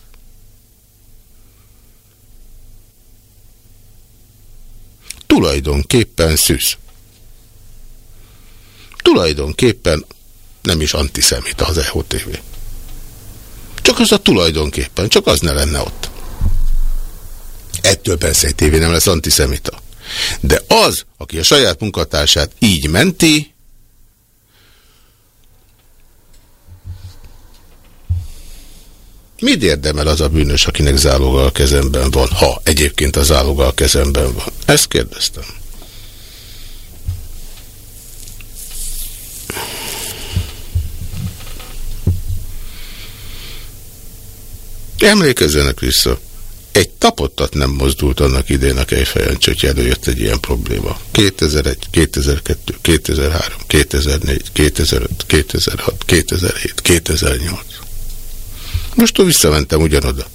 Tulajdonképpen szűz. Tulajdonképpen nem is antiszemita az EHO-TV. Csak az a tulajdonképpen, csak az ne lenne ott. Ettől persze egy tévé nem lesz antiszemita. De az, aki a saját munkatársát így menti, mit érdemel az a bűnös, akinek záloga a kezemben van, ha egyébként a záloga a kezemben van? Ezt kérdeztem. Emlékezzenek vissza. Egy tapottat nem mozdult annak idén a Kejfejancsi, hogy előjött egy ilyen probléma. 2001, 2002, 2003, 2004, 2005, 2006, 2007, 2008. Most visszamentem ugyanoda.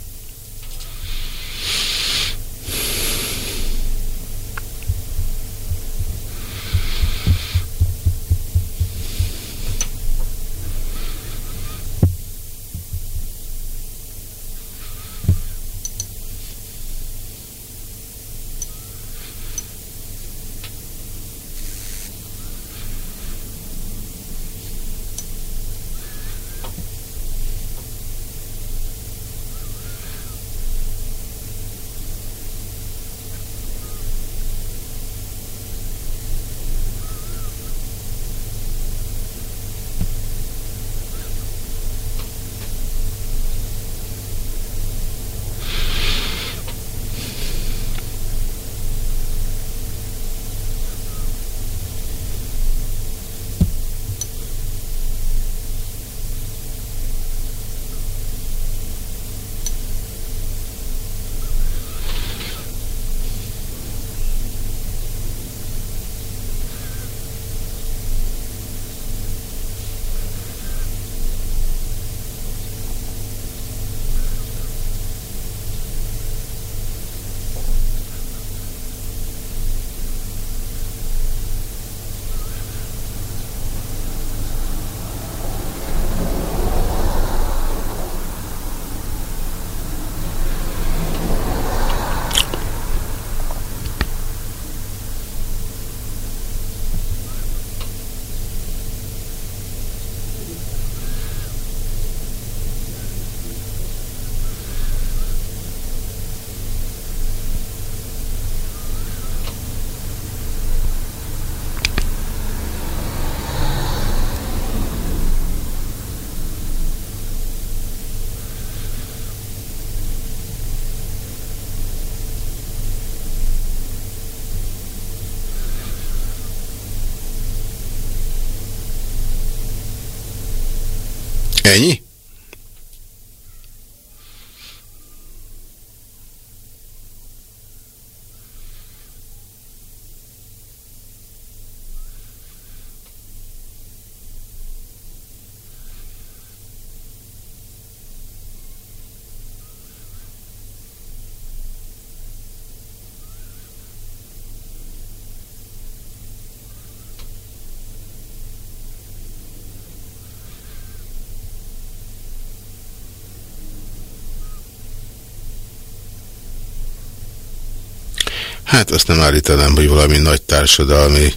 Hát azt nem állítanám, hogy valami nagy társadalmi,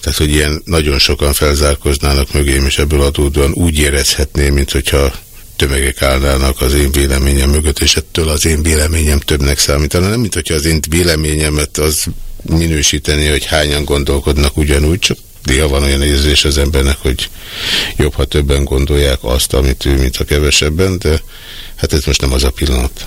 tehát hogy ilyen nagyon sokan felzárkoznának mögém, és ebből adódóan úgy érezhetném, mint hogyha tömegek állnának az én véleményem mögött, és ettől az én véleményem többnek számítana. Nem, mint hogyha az én véleményemet az minősíteni, hogy hányan gondolkodnak ugyanúgy, csak néha van olyan érzés az embernek, hogy jobb, ha többen gondolják azt, amit ő, mint a kevesebben, de hát ez most nem az a pillanat.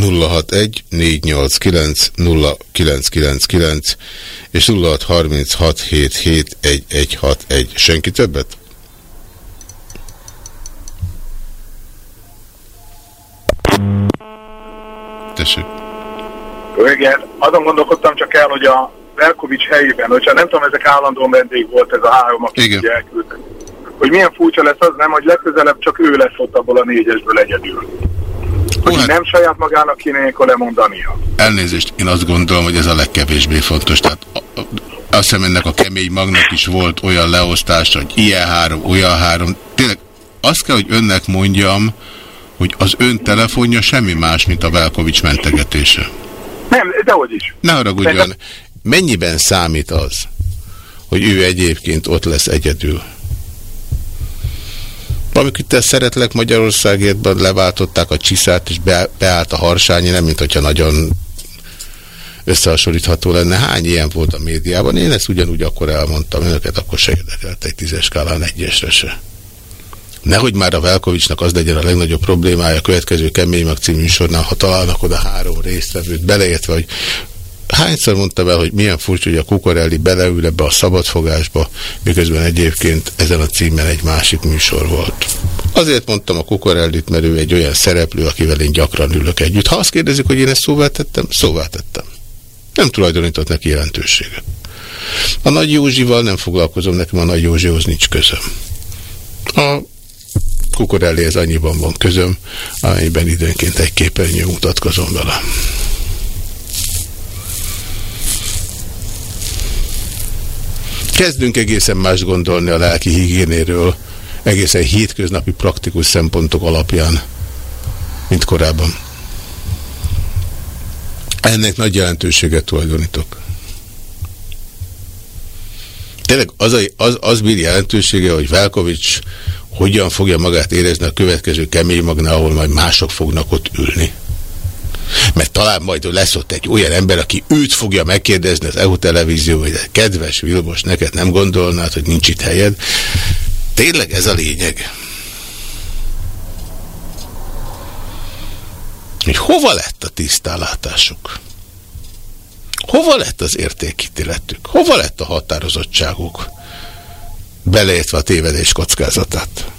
061 489 0999 és 0636 771161. Senki többet? Tessék. Igen, azon gondolkodtam csak el, hogy a Velkovics helyében, hogyha nem tudom, ezek állandóan vendég volt ez a három, aki Igen. ugye elküldtek. Hogy milyen furcsa lesz az, nem, hogy legközelebb csak ő lesz ott abból a négyesből egyedül. Hogy hát- nem saját magának kéne ilyenkor lemondania. Elnézést, én azt gondolom, hogy ez a legkevésbé fontos. Tehát a- a- azt hiszem ennek a kemény magnak is volt olyan leosztása, hogy ilyen három, olyan három. Tényleg azt kell, hogy önnek mondjam, hogy az ön telefonja semmi más, mint a Velkovics mentegetése. Nem, dehogy is. Ne haragudjon, mennyiben számít az, hogy ő egyébként ott lesz egyedül? Amikor te szeretlek Magyarországért, leváltották a csiszát, és be, beállt a harsányi, nem mint hogyha nagyon összehasonlítható lenne. Hány ilyen volt a médiában? Én ezt ugyanúgy akkor elmondtam, önöket akkor se érdekelt egy tízes skálán egyesre se. Nehogy már a Velkovicsnak az legyen a legnagyobb problémája a következő Kemény Mag című sornál, ha találnak oda három résztvevőt, beleértve, hogy hányszor mondtam el, hogy milyen furcsa, hogy a Kukorelli beleül ebbe a szabadfogásba, miközben egyébként ezen a címen egy másik műsor volt. Azért mondtam a Kukorellit, mert ő egy olyan szereplő, akivel én gyakran ülök együtt. Ha azt kérdezik, hogy én ezt szóvá tettem, szóvá tettem. Nem tulajdonított neki jelentőséget. A Nagy Józsival nem foglalkozom, nekem a Nagy Józsihoz nincs közöm. A Kukorellihez annyiban van közöm, amelyben időnként egy képernyő mutatkozom vele. Kezdünk egészen más gondolni a lelki higiénéről, egészen hétköznapi praktikus szempontok alapján, mint korábban. Ennek nagy jelentőséget tulajdonítok. Tényleg az, az, az bír jelentősége, hogy Velkovics hogyan fogja magát érezni a következő kemény magnál, ahol majd mások fognak ott ülni. Mert talán majd lesz ott egy olyan ember, aki őt fogja megkérdezni az EU televízió, hogy kedves Vilmos, neked nem gondolnád, hogy nincs itt helyed. Tényleg ez a lényeg. Hogy hova lett a tisztánlátásuk? Hova lett az értékítéletük? Hova lett a határozottságuk? Beleértve a tévedés kockázatát.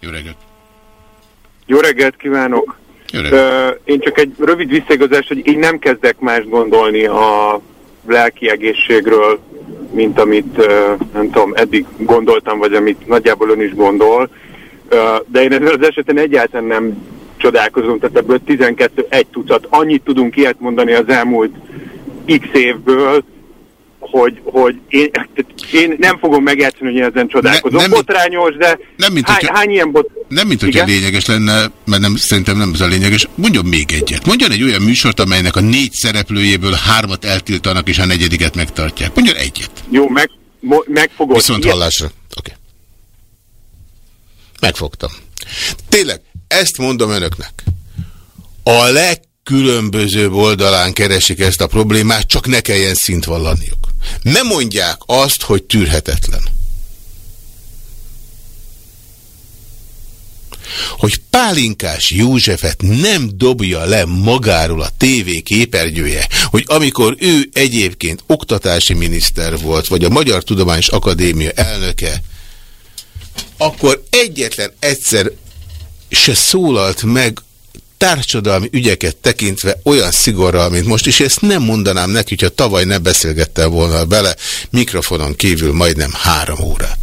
Jó reggelt! Jó reggelt kívánok! Én csak egy rövid visszaigazás, hogy én nem kezdek más gondolni a lelki egészségről, mint amit nem tudom, eddig gondoltam, vagy amit nagyjából ön is gondol. De én ezen az esetben egyáltalán nem csodálkozom, tehát ebből 12 egy tucat. Annyit tudunk ilyet mondani az elmúlt x évből, hogy, hogy én, én nem fogom megjátszani, hogy én ezen csodálkozom. Ne- nem- Botrányos, de Nem, mint hány, hogyha- hány ilyen bot... Nem, mint hogyha Igen? lényeges lenne, mert nem, szerintem nem ez a lényeges. Mondjon még egyet. Mondjon egy olyan műsort, amelynek a négy szereplőjéből hármat eltiltanak, és a negyediket megtartják. Mondjon egyet. Jó, meg, mo, megfogod. Viszont Ilyen- hallásra. Oké. Megfogtam. Tényleg, ezt mondom önöknek. A legkülönbözőbb oldalán keresik ezt a problémát, csak ne kelljen szint vallaniuk. Ne mondják azt, hogy tűrhetetlen. hogy Pálinkás Józsefet nem dobja le magáról a tévé képernyője, hogy amikor ő egyébként oktatási miniszter volt, vagy a Magyar Tudományos Akadémia elnöke, akkor egyetlen egyszer se szólalt meg társadalmi ügyeket tekintve olyan szigorral, mint most, és ezt nem mondanám neki, hogyha tavaly ne beszélgettem volna bele mikrofonon kívül majdnem három órát.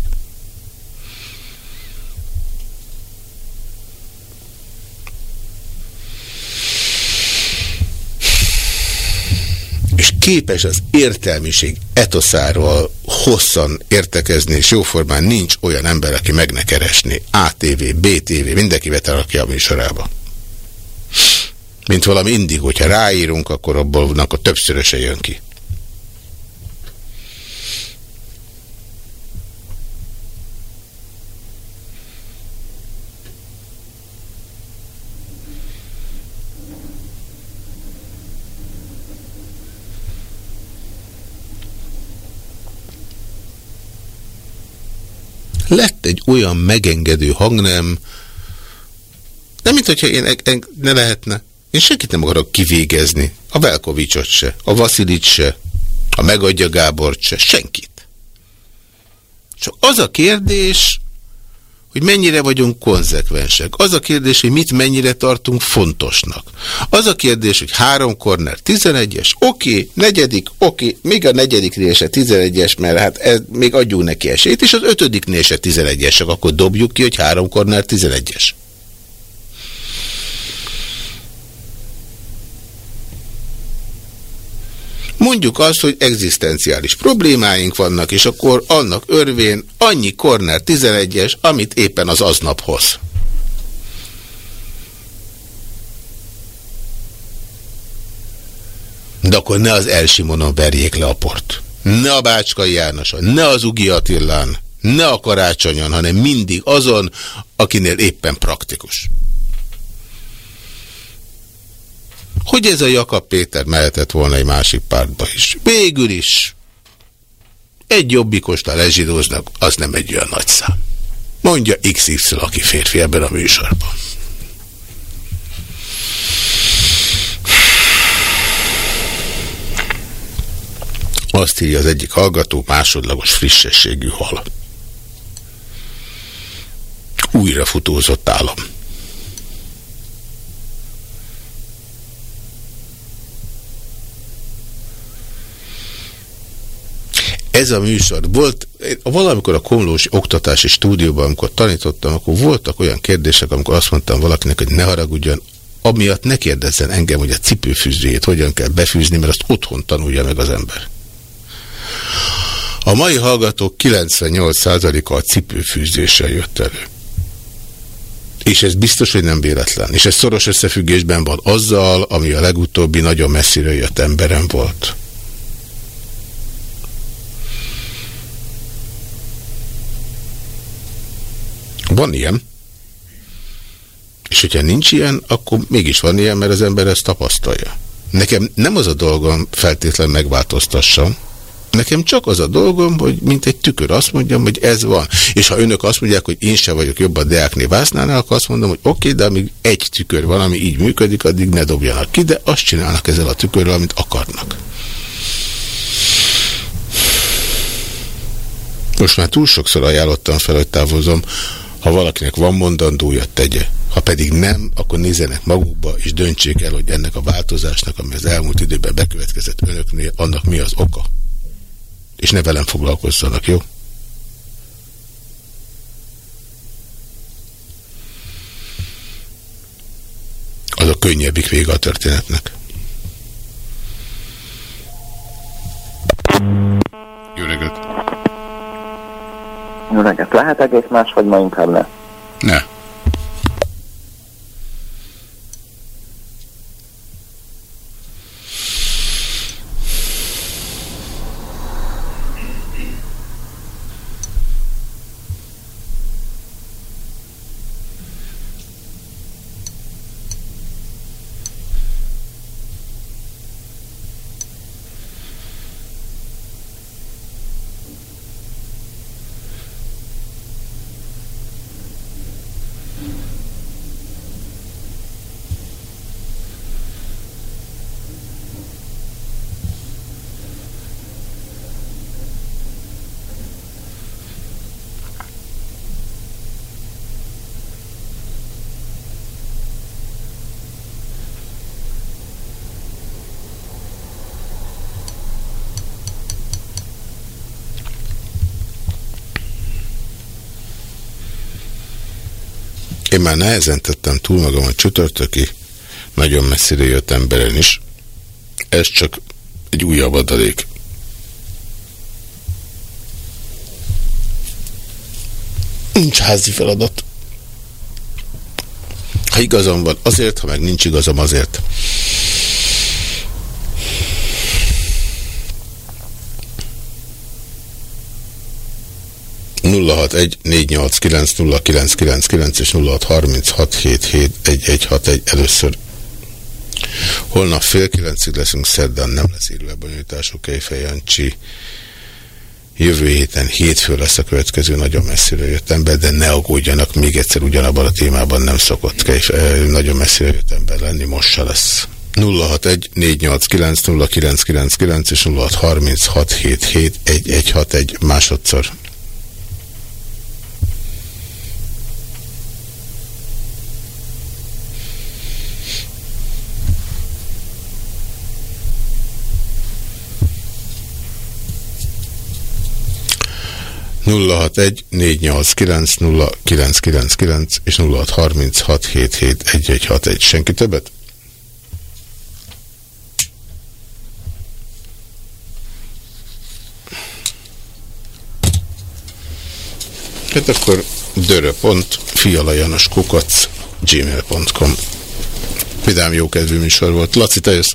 és képes az értelmiség etoszáról hosszan értekezni, és jóformán nincs olyan ember, aki meg ne keresni. ATV, BTV, mindenki beterakja a műsorába. Mint valami indig, hogyha ráírunk, akkor abból a többszöröse jön ki. lett egy olyan megengedő hangnem, nem mint hogyha én eg- ne lehetne. Én senkit nem akarok kivégezni. A Velkovicsot se, a Vasilit se, a Megadja Gábort se, senkit. Csak az a kérdés, hogy mennyire vagyunk konzekvensek. Az a kérdés, hogy mit mennyire tartunk fontosnak. Az a kérdés, hogy három korner 11-es, oké, negyedik, oké, még a negyediknél se 11-es, mert hát ez, még adjunk neki esélyt, és az ötödiknél se 11-esek, akkor dobjuk ki, hogy három korner 11-es. Mondjuk azt, hogy egzisztenciális problémáink vannak, és akkor annak örvén annyi korner 11-es, amit éppen az aznap hoz. De akkor ne az Elsimonon verjék le a port. Ne a Bácskai Jánoson, ne az Ugi Attillán, ne a Karácsonyon, hanem mindig azon, akinél éppen praktikus. Hogy ez a Jakab Péter mehetett volna egy másik pártba is. Végül is egy jobbikostal lezsidóznak, az nem egy olyan nagy szám. Mondja XY, aki férfi ebben a műsorban. Azt írja az egyik hallgató, másodlagos frissességű hal. Újra futózott állam. Ez a műsor volt, valamikor a Komlós oktatási stúdióban, amikor tanítottam, akkor voltak olyan kérdések, amikor azt mondtam valakinek, hogy ne haragudjon, amiatt ne kérdezzen engem, hogy a cipőfűzőjét hogyan kell befűzni, mert azt otthon tanulja meg az ember. A mai hallgatók 98%-a a cipőfűzéssel jött elő. És ez biztos, hogy nem véletlen. És ez szoros összefüggésben van azzal, ami a legutóbbi nagyon messzire jött emberem volt. Van ilyen. És hogyha nincs ilyen, akkor mégis van ilyen, mert az ember ezt tapasztalja. Nekem nem az a dolgom feltétlen megváltoztassam, Nekem csak az a dolgom, hogy mint egy tükör azt mondjam, hogy ez van. És ha önök azt mondják, hogy én sem vagyok jobb a Deákné Vásznánál, akkor azt mondom, hogy oké, okay, de amíg egy tükör van, ami így működik, addig ne dobjanak ki, de azt csinálnak ezzel a tükörrel, amit akarnak. Most már túl sokszor ajánlottam fel, hogy távozom. Ha valakinek van mondandója, tegye. Ha pedig nem, akkor nézzenek magukba, és döntsék el, hogy ennek a változásnak, ami az elmúlt időben bekövetkezett önöknél, annak mi az oka. És ne velem foglalkozzanak, jó? Az a könnyebbik vége a történetnek. Jó reggelt! Reggelt. Lehet egész más, vagy ma inkább ne? Ne. Én már nehezen tettem túl magam a csütörtöki, nagyon messzire jött emberen is. Ez csak egy újabb adalék. Nincs házi feladat. Ha igazam van azért, ha meg nincs igazam azért. 061 és 0636771161 először. Holnap fél kilencig leszünk szerdán, nem lesz illebonyolítású Kejfejancsi. Jövő héten hétfő lesz a következő, nagyon messziről jött ember, de ne aggódjanak, még egyszer ugyanabban a témában nem szokott kejf, eh, nagyon messziről jött ember lenni, most se lesz. 061 és 06 egy másodszor. 061 489 0999 és 0636 egy Senki többet? Hát akkor dörö.fialajanoskukac gmail.com Vidám jókedvű műsor volt. Laci, te jössz.